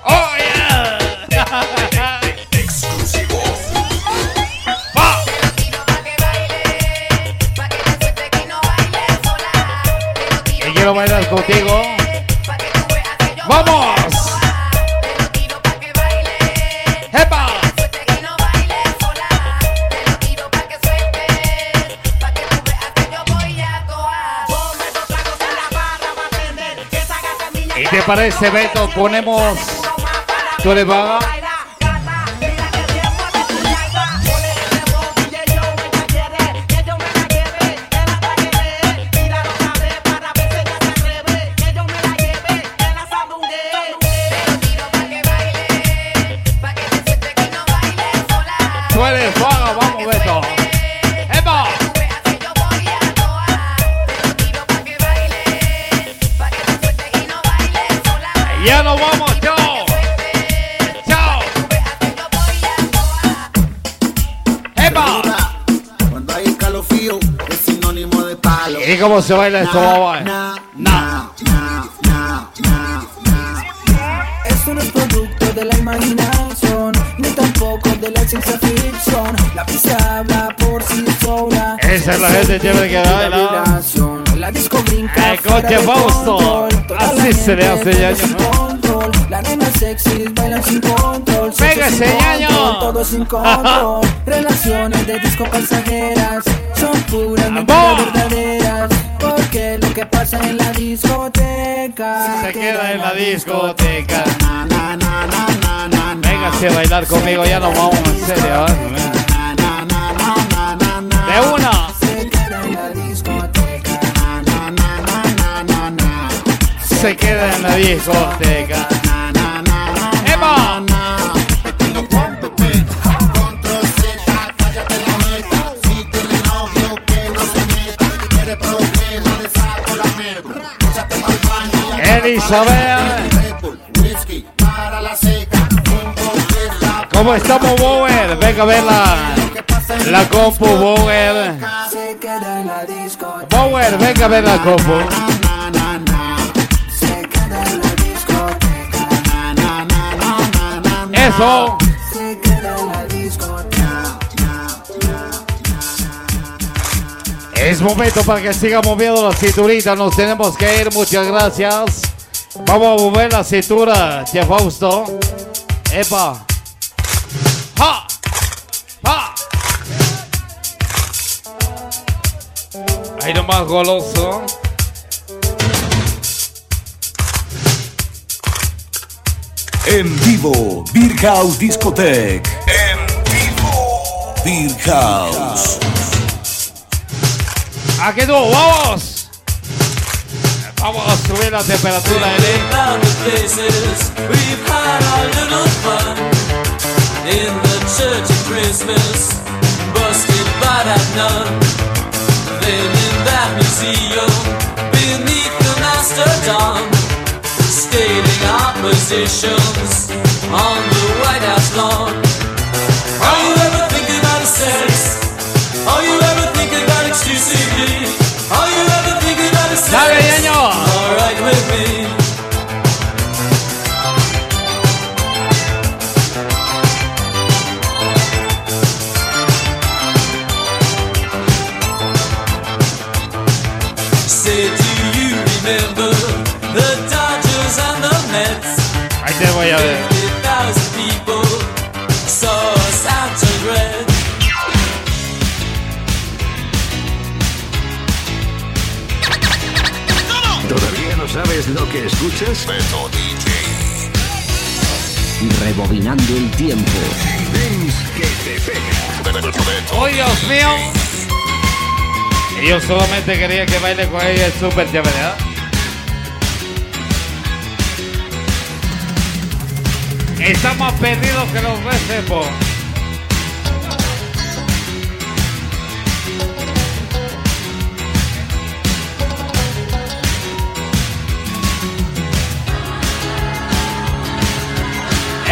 Oh, yeah. (laughs) Exclusivo. Va. Y quiero bailar contigo. Parece, Beto? Ponemos. ¿Tú? Cómo se baila esto, babá? Esto no es producto de la imaginación, ni tampoco de la ciencia ficción. La pista habla por sí sola. Esa es la gente chévere que baila. La disco brinca. El coche fuera de Fausto. Así se le hace, control. La nena sexy bailan sin control. ñaño. Todo sin (laughs) control. Relaciones de disco pasajeras son puras mentiras verdaderas. Porque lo que pasa en la discoteca Se queda en la discoteca. Véngase a bailar conmigo, ya nos vamos en serio. ¿eh? De una. Se queda en la discoteca. ¡Epa! Elizabeth. ¿Cómo estamos, Bower? Venga a ver la, compu, Bower. Bower, venga a ver la compu. Eso. Es momento para que siga moviendo la cinturita. Nos tenemos que ir. Muchas gracias. Vamos a mover la cintura, Che Fausto. Epa. ¡Ja! ¡Ja! Ahí nomás goloso. En vivo, Beer House Discotech. En vivo, Beer House. ¿A qué tú? ¡Vamos! Vamos a subir la temperatura fun in the church at Christmas, busted but at none. Then in that museum beneath the master dome, stating our positions on the White House lawn. Are you ever thinking about a sex? Are you ever thinking about exclusively? ¿Sabes lo que escuchas? Beto DJ. Rebobinando el tiempo. que te pega. ¡Oh, Dios mío! Yo solamente quería que baile con ella el Super chévere. ¿eh? Estamos perdidos que los recemos.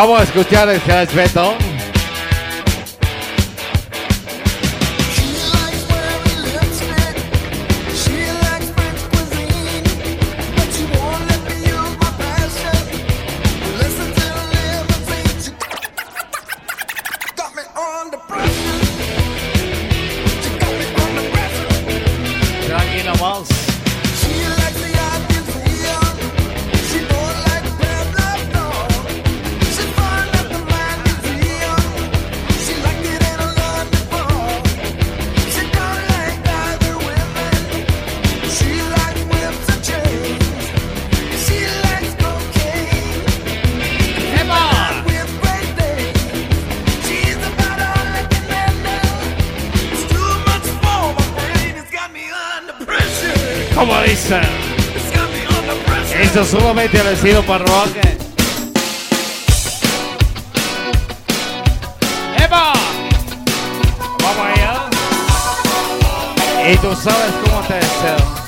Vamos a escuchar el Beto. mete al estilo parroque. ¡Epa! Vamos allá. ¿eh? Y tú sabes cómo te deseo.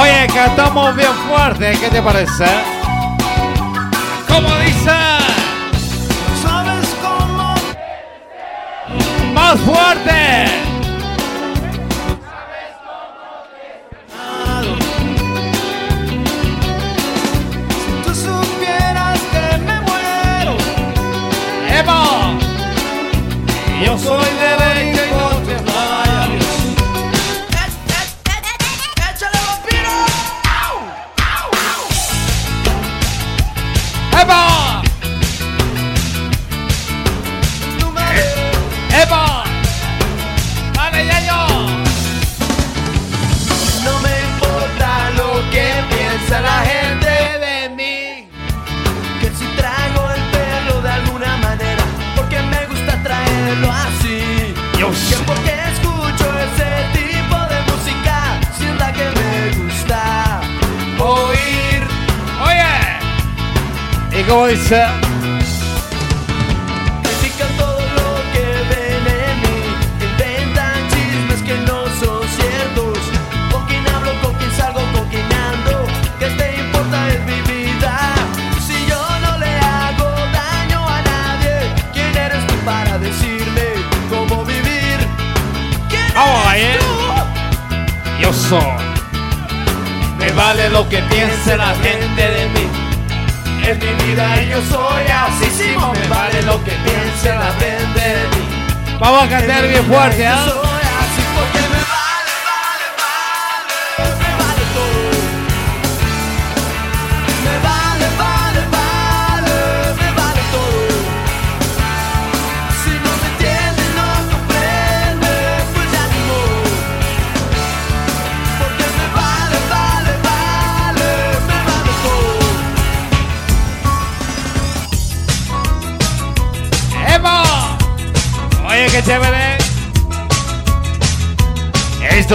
Oye, cantamos bien fuerte, ¿qué te parece? más fuerte. Me vale lo que piense la gente de mí. Es mi vida y yo soy así, me vale lo que piense la gente de mí. Vamos a cantar bien fuerte. ¿ah?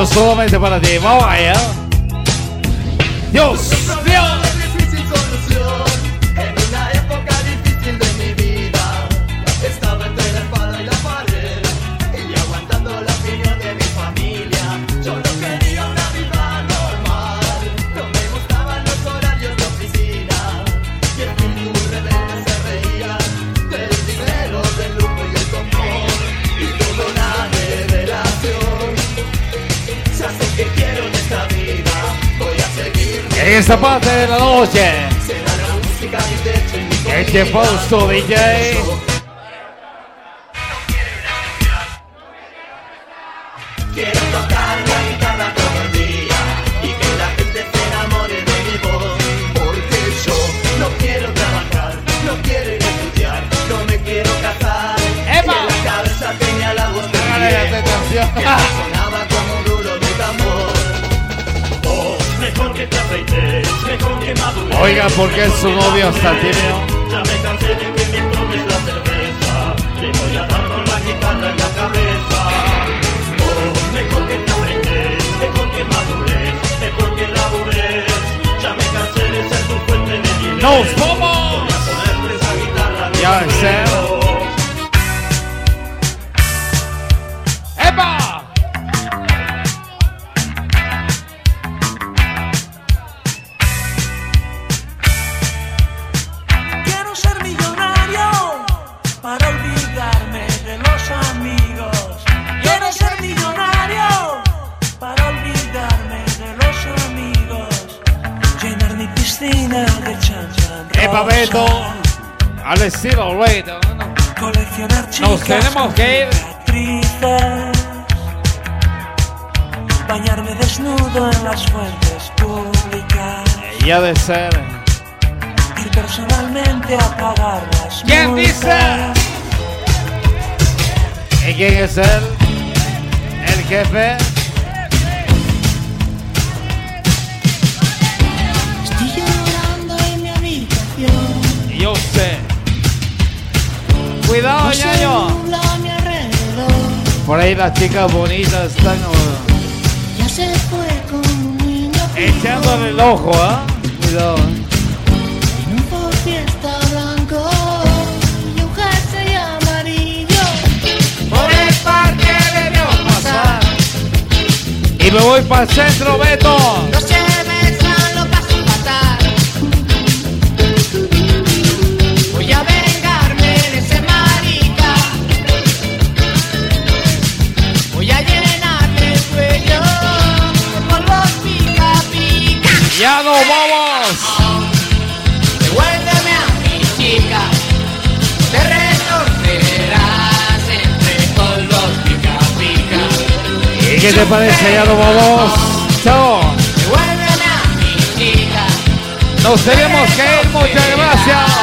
solamente para ti. Vamos allá. Eh? Dios. esta parte de la noche. Este Fausto DJ. porque su novio hasta tiene... quién es él? ¿El jefe? Estoy llorando en mi habitación. Yo sé. Cuidado, ñaño. Por ahí las chicas bonitas están. Ya se fue como un niño. Echándole el ojo, ¿ah? ¿eh? Cuidado. Y me voy para el centro, Beto. No se me solo para su matar. Voy a vengarme de ese marica. Voy a llenarme el cuello con polvo pica pica. Ya no vamos. ¿Y qué te parece, ya vos? Chao. Nos tenemos que ir, muchas gracias.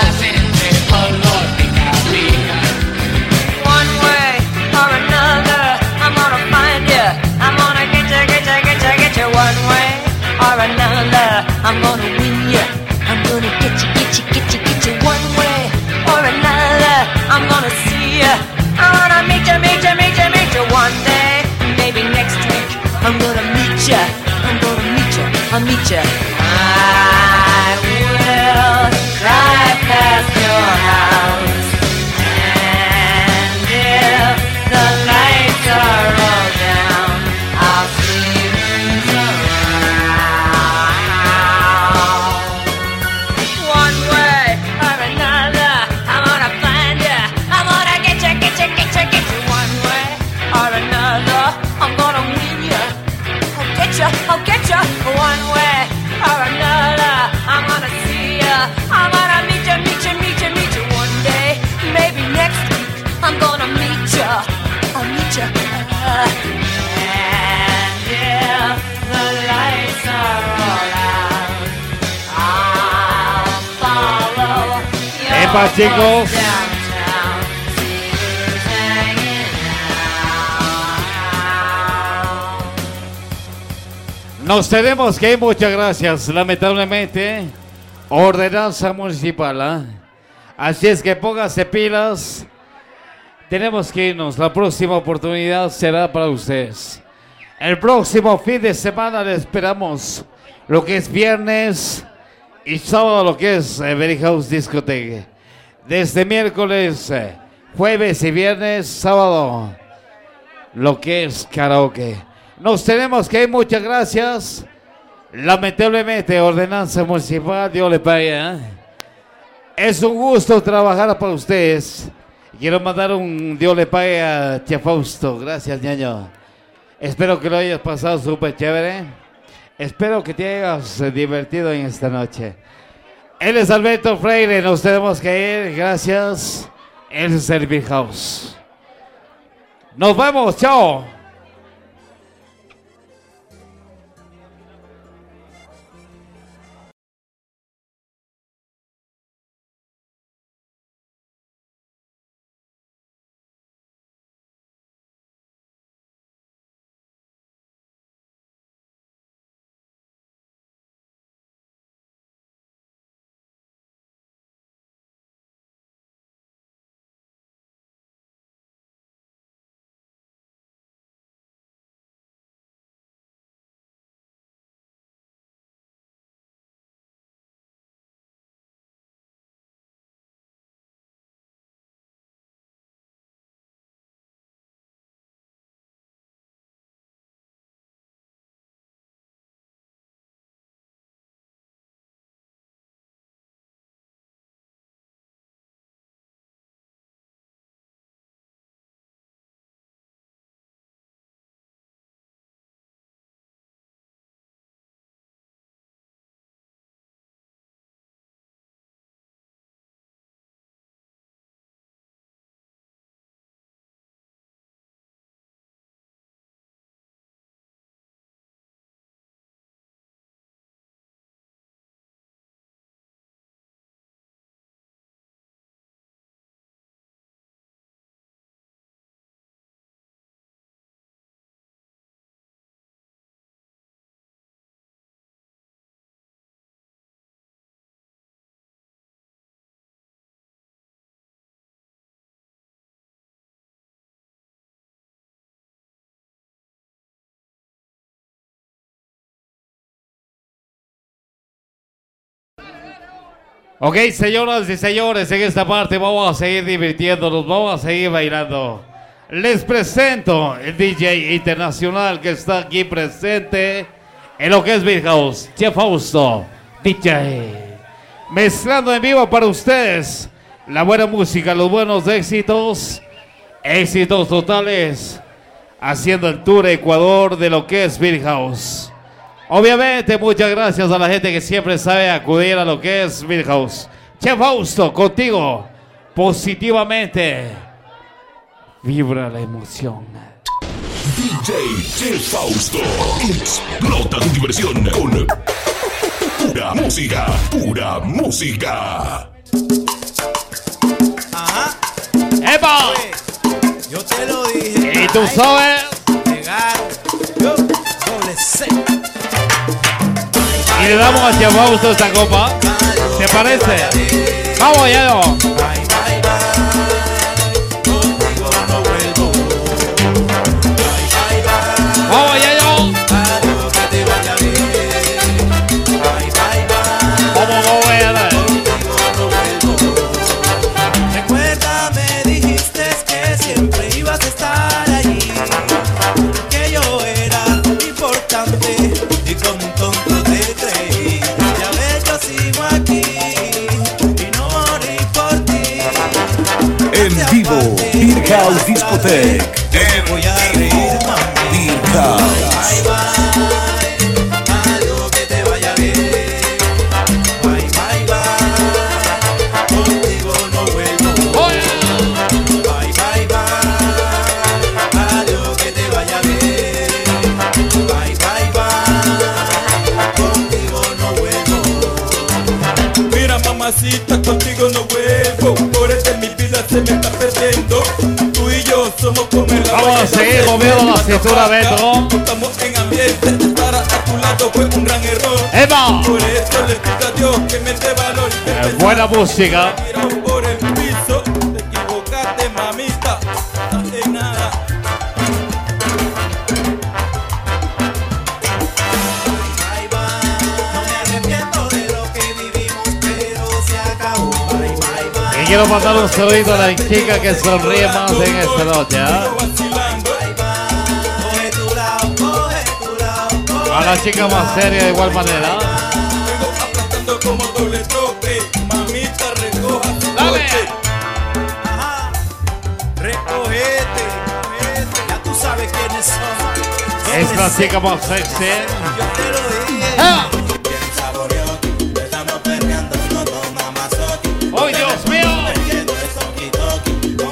Nos tenemos que ir, muchas gracias. Lamentablemente, ordenanza municipal. ¿ah? Así es que póngase pilas. Tenemos que irnos. La próxima oportunidad será para ustedes. El próximo fin de semana le esperamos lo que es viernes y sábado lo que es eh, Very House Discotheque. Desde miércoles, eh, jueves y viernes, sábado lo que es karaoke. Nos tenemos que ir, muchas gracias. Lamentablemente, ordenanza municipal, Dios le pague. ¿eh? Es un gusto trabajar para ustedes. Quiero mandar un Dios le pague a Tia Fausto. Gracias, ñaño. Espero que lo hayas pasado súper chévere. Espero que te hayas eh, divertido en esta noche. Él es Alberto Freire, nos tenemos que ir. Gracias. Él es el Big House. Nos vemos, chao. Ok, señoras y señores, en esta parte vamos a seguir divirtiéndonos, vamos a seguir bailando. Les presento el DJ internacional que está aquí presente en lo que es Big House, Chef Fausto, DJ. Mezclando en vivo para ustedes la buena música, los buenos éxitos, éxitos totales, haciendo el tour Ecuador de lo que es Big House. Obviamente, muchas gracias a la gente que siempre sabe acudir a lo que es Milhouse. Chef Fausto, contigo, positivamente. Vibra la emoción. DJ Chef Fausto. Explota tu diversión con pura música, pura música. ¡Epa! Yo te lo dije. Y tú sabes. Llegar. Yo, doble C. Y le damos a Chef Fausto esta copa. ¿Te parece? Vamos, ya House Discotheque. Voy a reír, House. Estamos en ambiente, estar a tu lado fue un gran error. ¡Eva! Por eso le pido a Dios que me dé valor. y que Eh, buena música. Tirado por el piso, te equivocaste, mamita. No hace nada. Y quiero mandar un saludito a la chica que sonríe más en esta noche. ¿ah? La chica más seria de igual manera. Aplastando como doble toque. Mamita, recoja tu coche. Recogete, ya tú sabes quiénes son. Es la chica más sexy. Yo te lo dije. ¡Ah!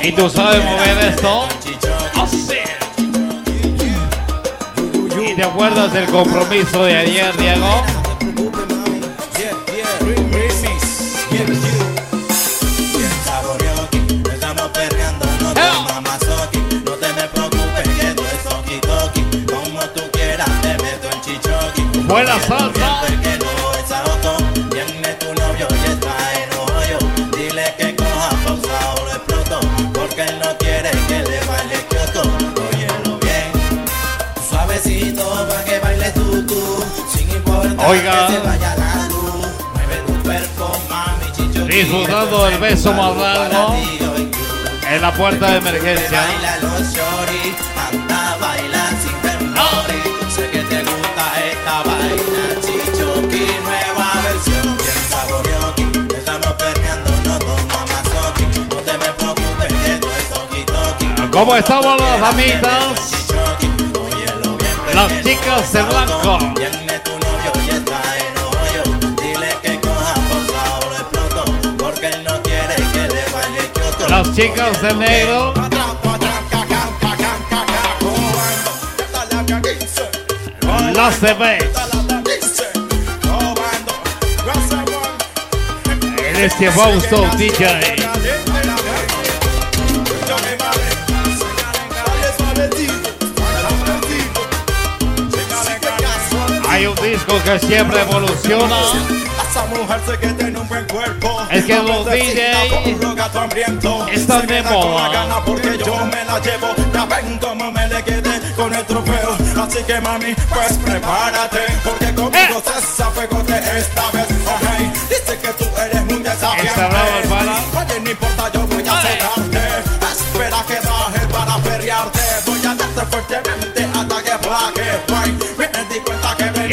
¿Y tú sabes mover esto? ¿Y te acuerdas del compromiso de ayer, Diego? Yeah, yeah, Oiga. que se vaya la luz. Mueve tu cuerpo, mami, chicho. Disfrutando del beso más largo en la puerta de emergencia. Baila los shorty, anda, baila sin temores. Sé que te gusta esta vaina, chichoqui, nueva versión. Bien saborioqui, estamos perreando, no toma mazoqui. No te me preocupes que no es toqui, toqui. ¿Cómo estamos las damitas? Las chicas de blanco. Las chicas de negro. Las beige. En este Fausto DJ. Hay un disco que siempre evoluciona. Mujer sé que tiene un buen cuerpo. Es que los DJ como están de moda. gana porque yo me la llevo. Ya ven cómo me le quedé con el trofeo. Así que mami, pues prepárate. Porque Eh. conmigo se sabe esta vez. Okay. Dice que tú eres muy desafiante. Oye, no importa, yo voy a cegarte.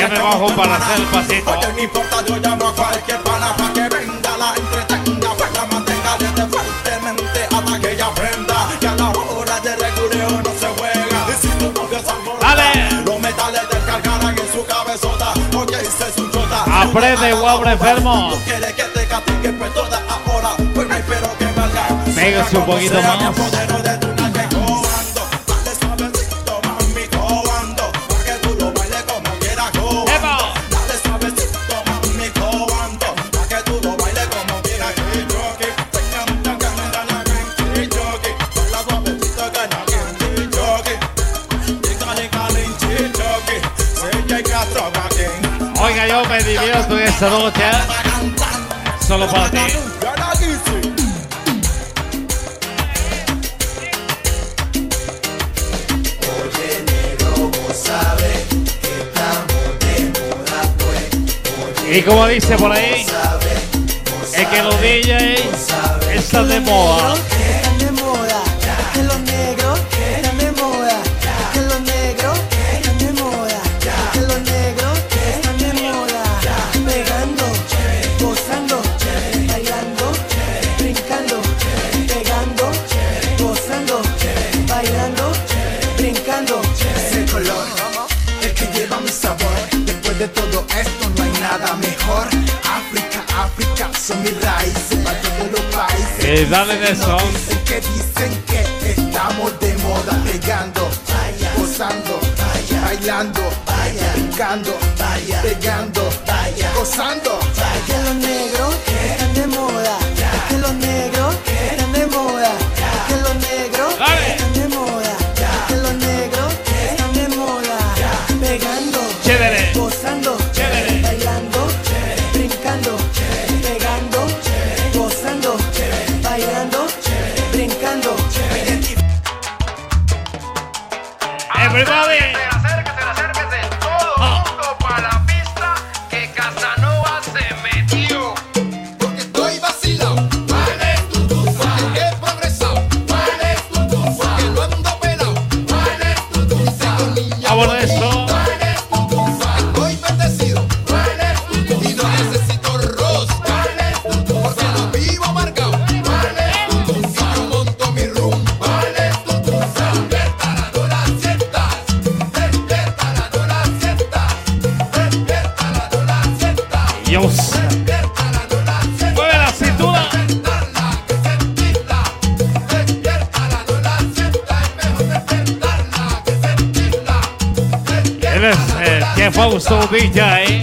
Me bajo para hacer el pasito. Oye, no importa, yo llamo a cualquier pana para que venga, la entretenga, pues la mantenga desde fuertemente hasta que ella aprenda. Que a la hora de reguleo no se juega. Y si tu es alborota, Dale. los metales descargarán en su cabezota. Oye, ese es un chota. Aprende, guabre enfermo. Tú quieres que te castigue, pues toda ahora. Pues no hay pero que valga. Pégase un poquito más. Me divierto esta noche. Solo para ti. Y como dice por ahí, es que los DJs. Están de moda, Eh, dale de eso. Que dicen que estamos de moda, pegando, gozando, bailando, brincando, pegando, gozando. So sobilla, eh.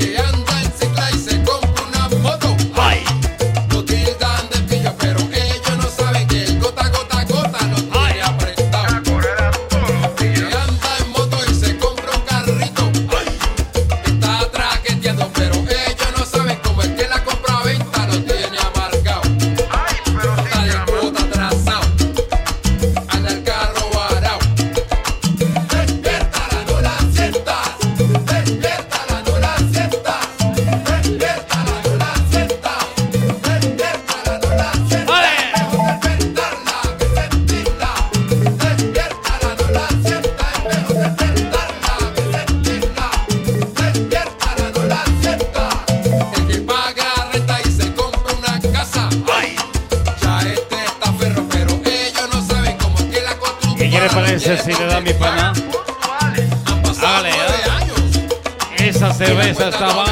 Eso estaba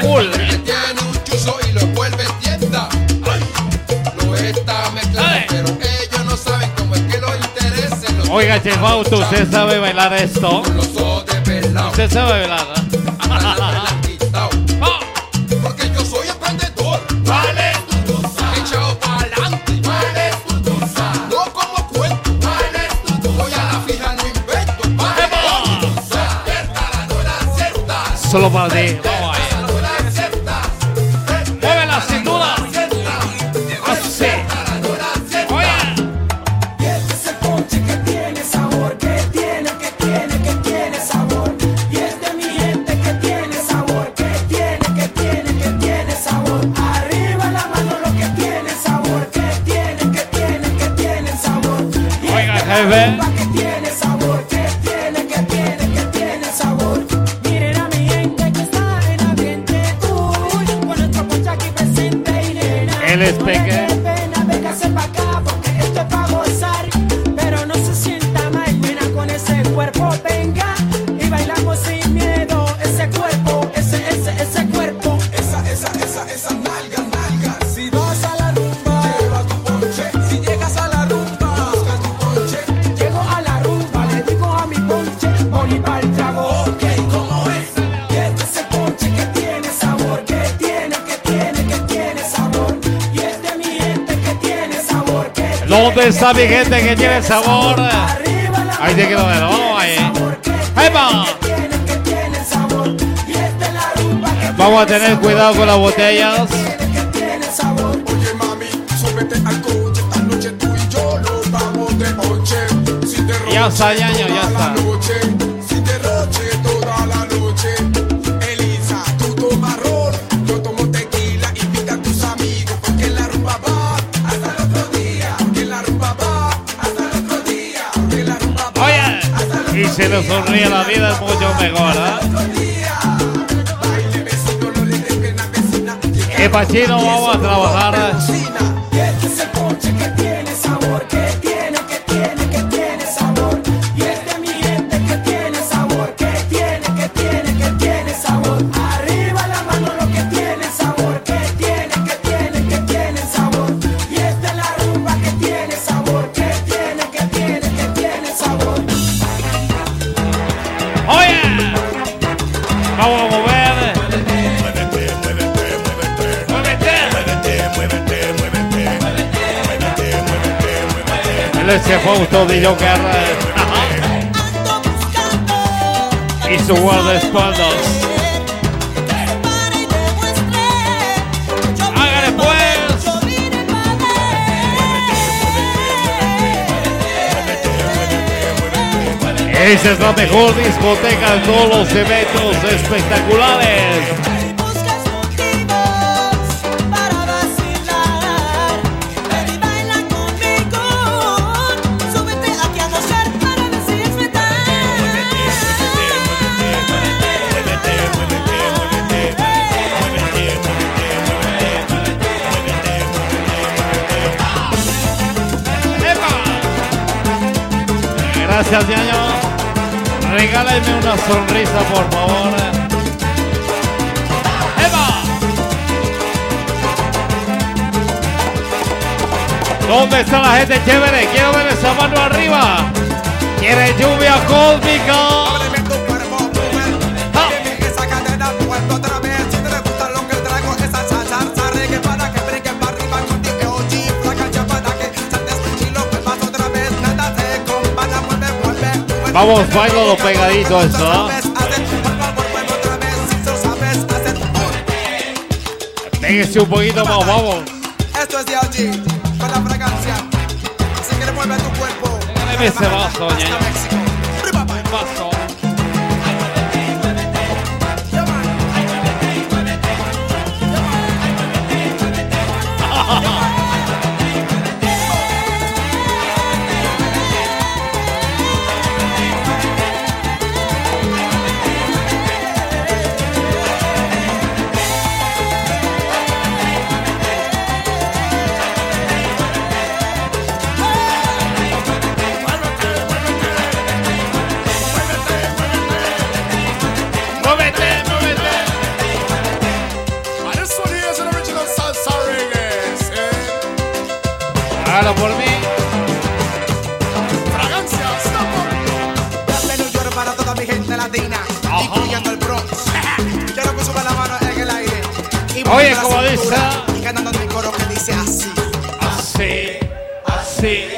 Cool. Oiga, Chefauto, ¿usted sabe bailar esto? ¿Usted sabe bailar? solo para ti. está mi gente que tiene sabor. Ahí te quedo de nuevo, ahí. ¡Epa! Vamos a tener cuidado con las botellas. Ya está, Yaño, ya está. si nos sonríe la vida es mucho mejor, ¿ah? ¿eh? Y Pachino, vamos a trabajar. él se fue autodidiocar y su guardaespaldas. Hágale pues. Esa es la mejor discoteca de todos los eventos espectaculares. Gracias, ñaño. Regálame una sonrisa, por favor. ¡Eva! ¿Dónde está la gente chévere? Quiero ver esa mano arriba. ¿Quiere lluvia cósmica? Vamos, bailo pegadito esto. Péguese un poquito más, vamos. Esto es D.O.G. con la fragancia. Así que mueve tu cuerpo. Dame ese vaso, ñaño. Oye, como dice. Cantando mi coro que dice así. Así, así.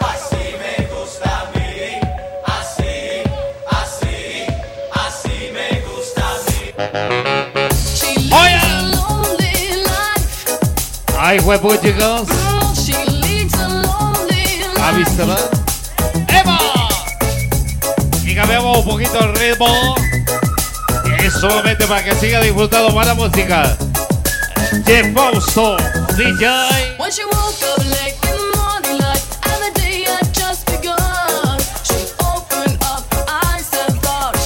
Así me gusta a mí, así, así, así me gusta a mí. Oye. Ay, huevo, chicos. Avísala. ¡Eva! Y cambiamos un poquito el ritmo. Es solamente para que siga disfrutando la música. Fausto, DJ. When she woke up late in the morning light and the day had just begun, she opened up her eyes and thought,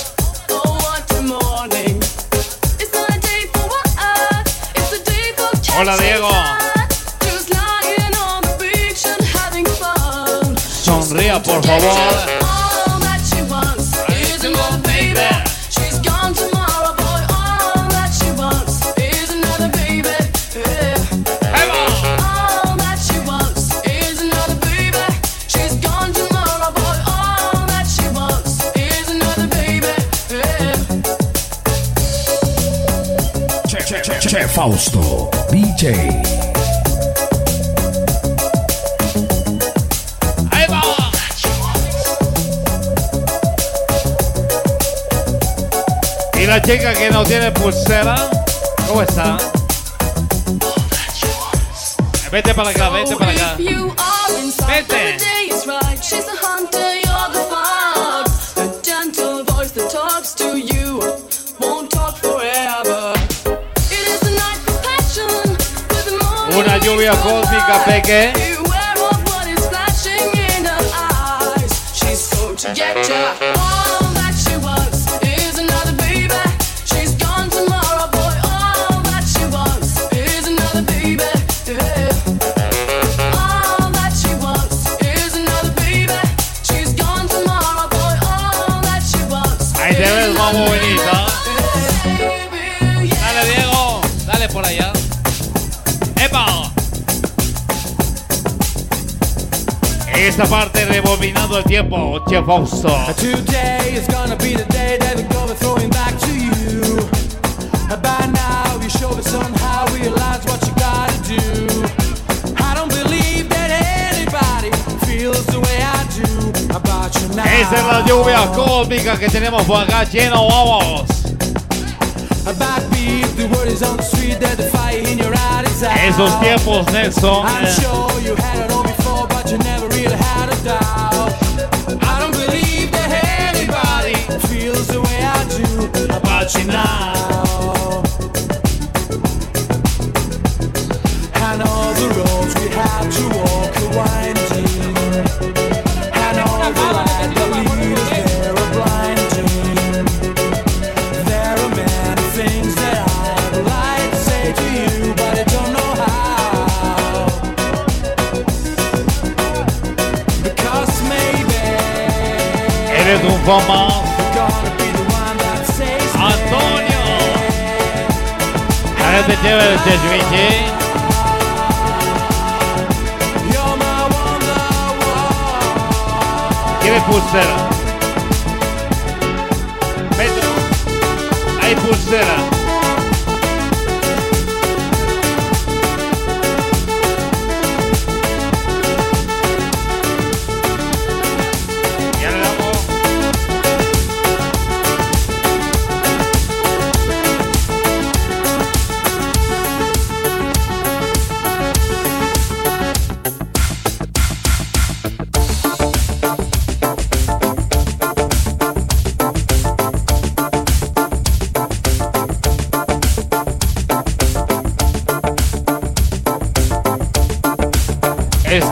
"Oh, what a morning! It's not a day for what? It's a day for Hola, Diego. just lying on the beach and having fun." Sonría, por favor. Che, che, che, che Fausto, DJ. Ahí va. Y la chica que no tiene pulsera, ¿cómo está? Vete para acá, vete para acá. Vete. Lluvia cósmica, peque. Esta parte rebobinando el tiempo, Fausto. Today is gonna be the day that we're gonna throw him back to you. By now, you should have somehow realized what you gotta do. I don't believe that anybody feels the way I do about you now. Esa es la lluvia cósmica que tenemos por acá lleno, vamos. About beef, the word is on the street that the fire in your eyes is out. Esos tiempos, Nelson. I'm sure you had it now. Thomas, Antonio, Arrête de dire Give pulsera. Pedro, hai pulsera.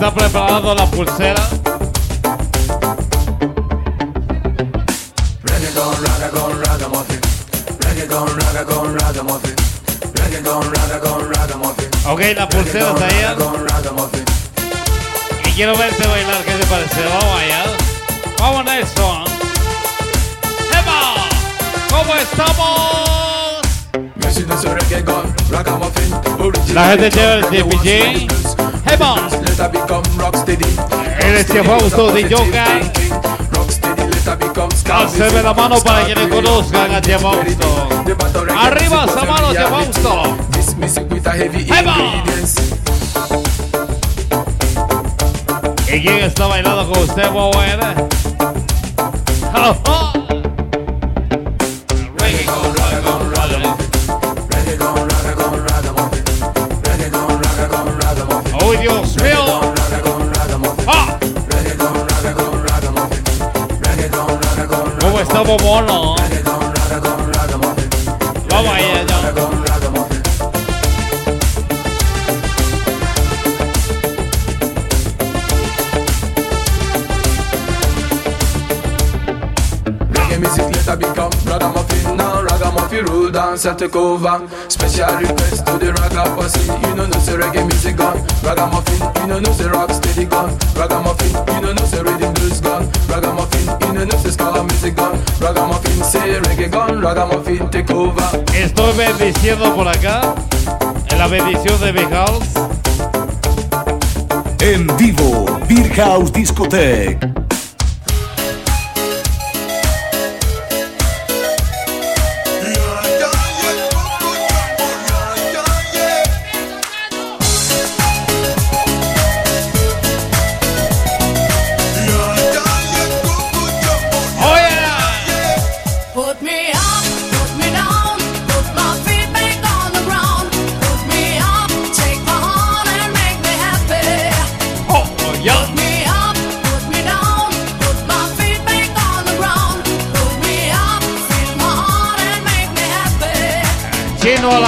Está preparado la pulsera. Ok, la pulsera está ahí. Y quiero verte bailar, ¿qué te parece? Vamos allá. Vamos a eso. ¡Eva! ¿Cómo estamos? La gente lleva el DPJ. ¡Eva! Chef Fausto de Yoga. Alceme la mano para que le conozcan a. Arriba esa mano, ingredients. ¿Y quién está bailando con usted, Bowen? ¡Uy, Dios mío! ¿Cómo estamos, mono? Vamos Rule dance and take over Special request to the ragga posse You know no say reggae music gone. Ragamuffin, you know no say rock steady gone. Ragamuffin, you know no say rhythm blues gone. Ragamuffin, you know no say ska music gone. Ragamuffin say reggae gone. Ragamuffin take over. Estoy bendiciendo por acá. En la bendición de Big House. En vivo, Beer House Discotech.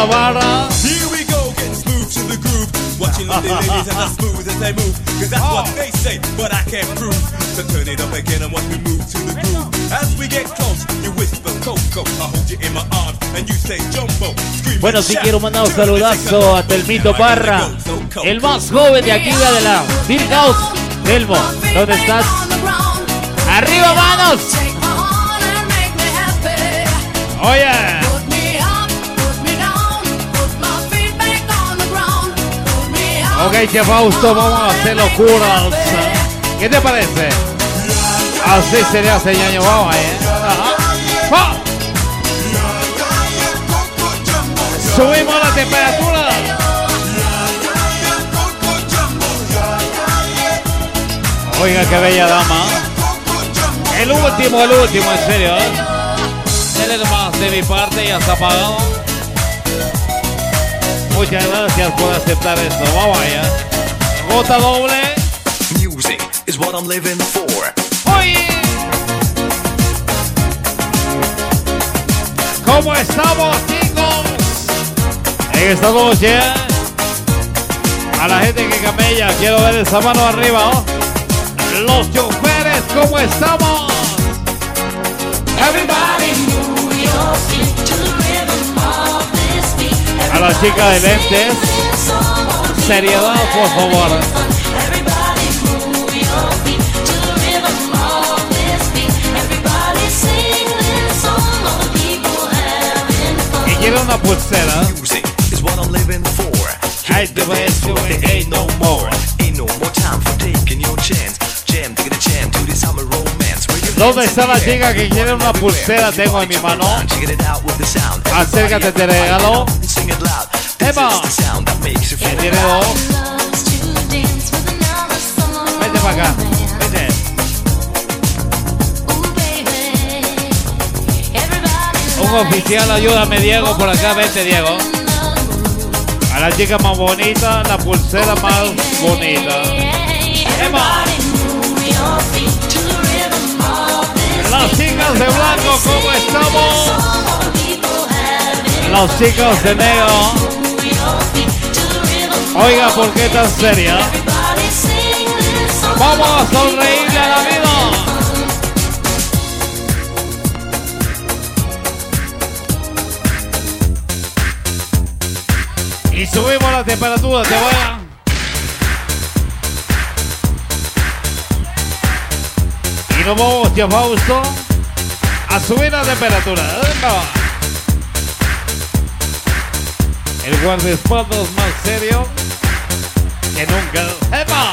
La barra. Here we go, getting smooth to the groove. Watching all the ladies and as smooth as they move. Cause that's what they say, but I can't prove. So turn it up again and watch me move to the groove. As we get close, you whisper Coco. I hold you in my arms and you say Jumbo. Scream Bueno, sí shout. quiero mandar un saludazo a Telmito Parra, el más joven de aquí de la Big House. Telmo, ¿dónde estás? ¡Arriba, manos! Oye, Put me ok, Chef Fausto, vamos a hacer locuras. ¿Qué te parece? Así sería ese ñaño, vamos ahí. ¿eh? ¡Ah! Subimos la temperatura. Oiga, qué bella dama. El último, el último, en serio. ¿eh? Él es más de mi parte, ya está pagado. Muchas gracias por aceptar esto. Vamos allá. Gota doble. Music is what I'm living for. Oye. ¿Cómo estamos, chicos? En esta noche, a la gente que camella, quiero ver esa mano arriba, ¿oh? Los choferes, ¿cómo estamos? Everybody move your feet A la chica de lentes, seriedad, por favor. Quiero una pulsera. Music is what I'm living for. I the best way, ain't no more. Ain't no more time for taking your chance. Jam, take a jam to this summer romance. ¿Dónde está la chica que quiere una pulsera? Tengo en mi mano. Acércate, te regalo. Emma. Que tiene dos. Vete para acá. Vete. Un oficial, ayúdame, Diego, por acá. Vete, Diego. A la chica más bonita, la pulsera más bonita. Emma. Las chicas de blanco, ¿cómo estamos? Los chicos de negro. Oiga, ¿por qué tan seria? Vamos a sonreírle a la vida. Y subimos la temperatura, te voy a... Y nos vamos, ya Fausto, a subir la temperatura. El guardaespaldas más serio que nunca. ¡Epa!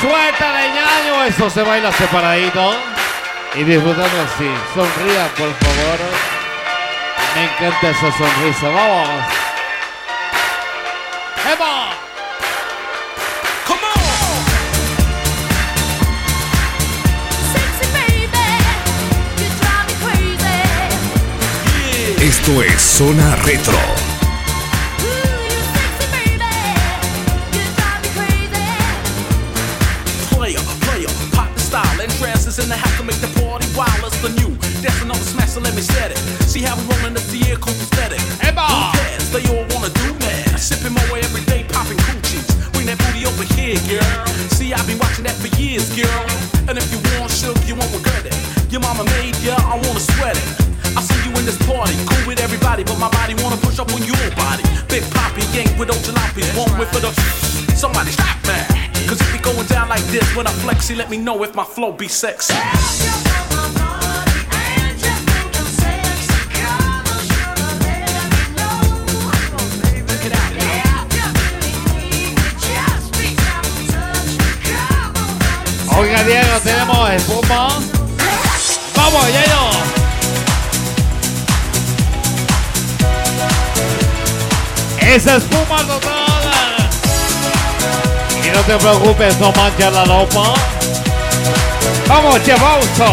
Suéltale, ñaño. Eso se baila separadito. Y disfrutando así. Sonría, por favor. Me encanta esa sonrisa. Vamos. Esto es Zona Retro. To make the party the new. Smash, so let me set it. See how we rolling up the air. Yes, let me know if my flow be sexy. Oiga, Diego, tenemos espuma. Vamos, Yayo. Esa espuma total. Y no te preocupes, no manches la ropa. Vamos, Chevausto.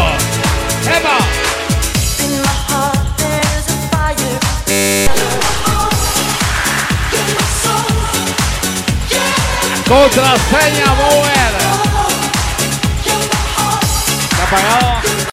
¡Eva! Contraseña Mover. ¿Está apagado?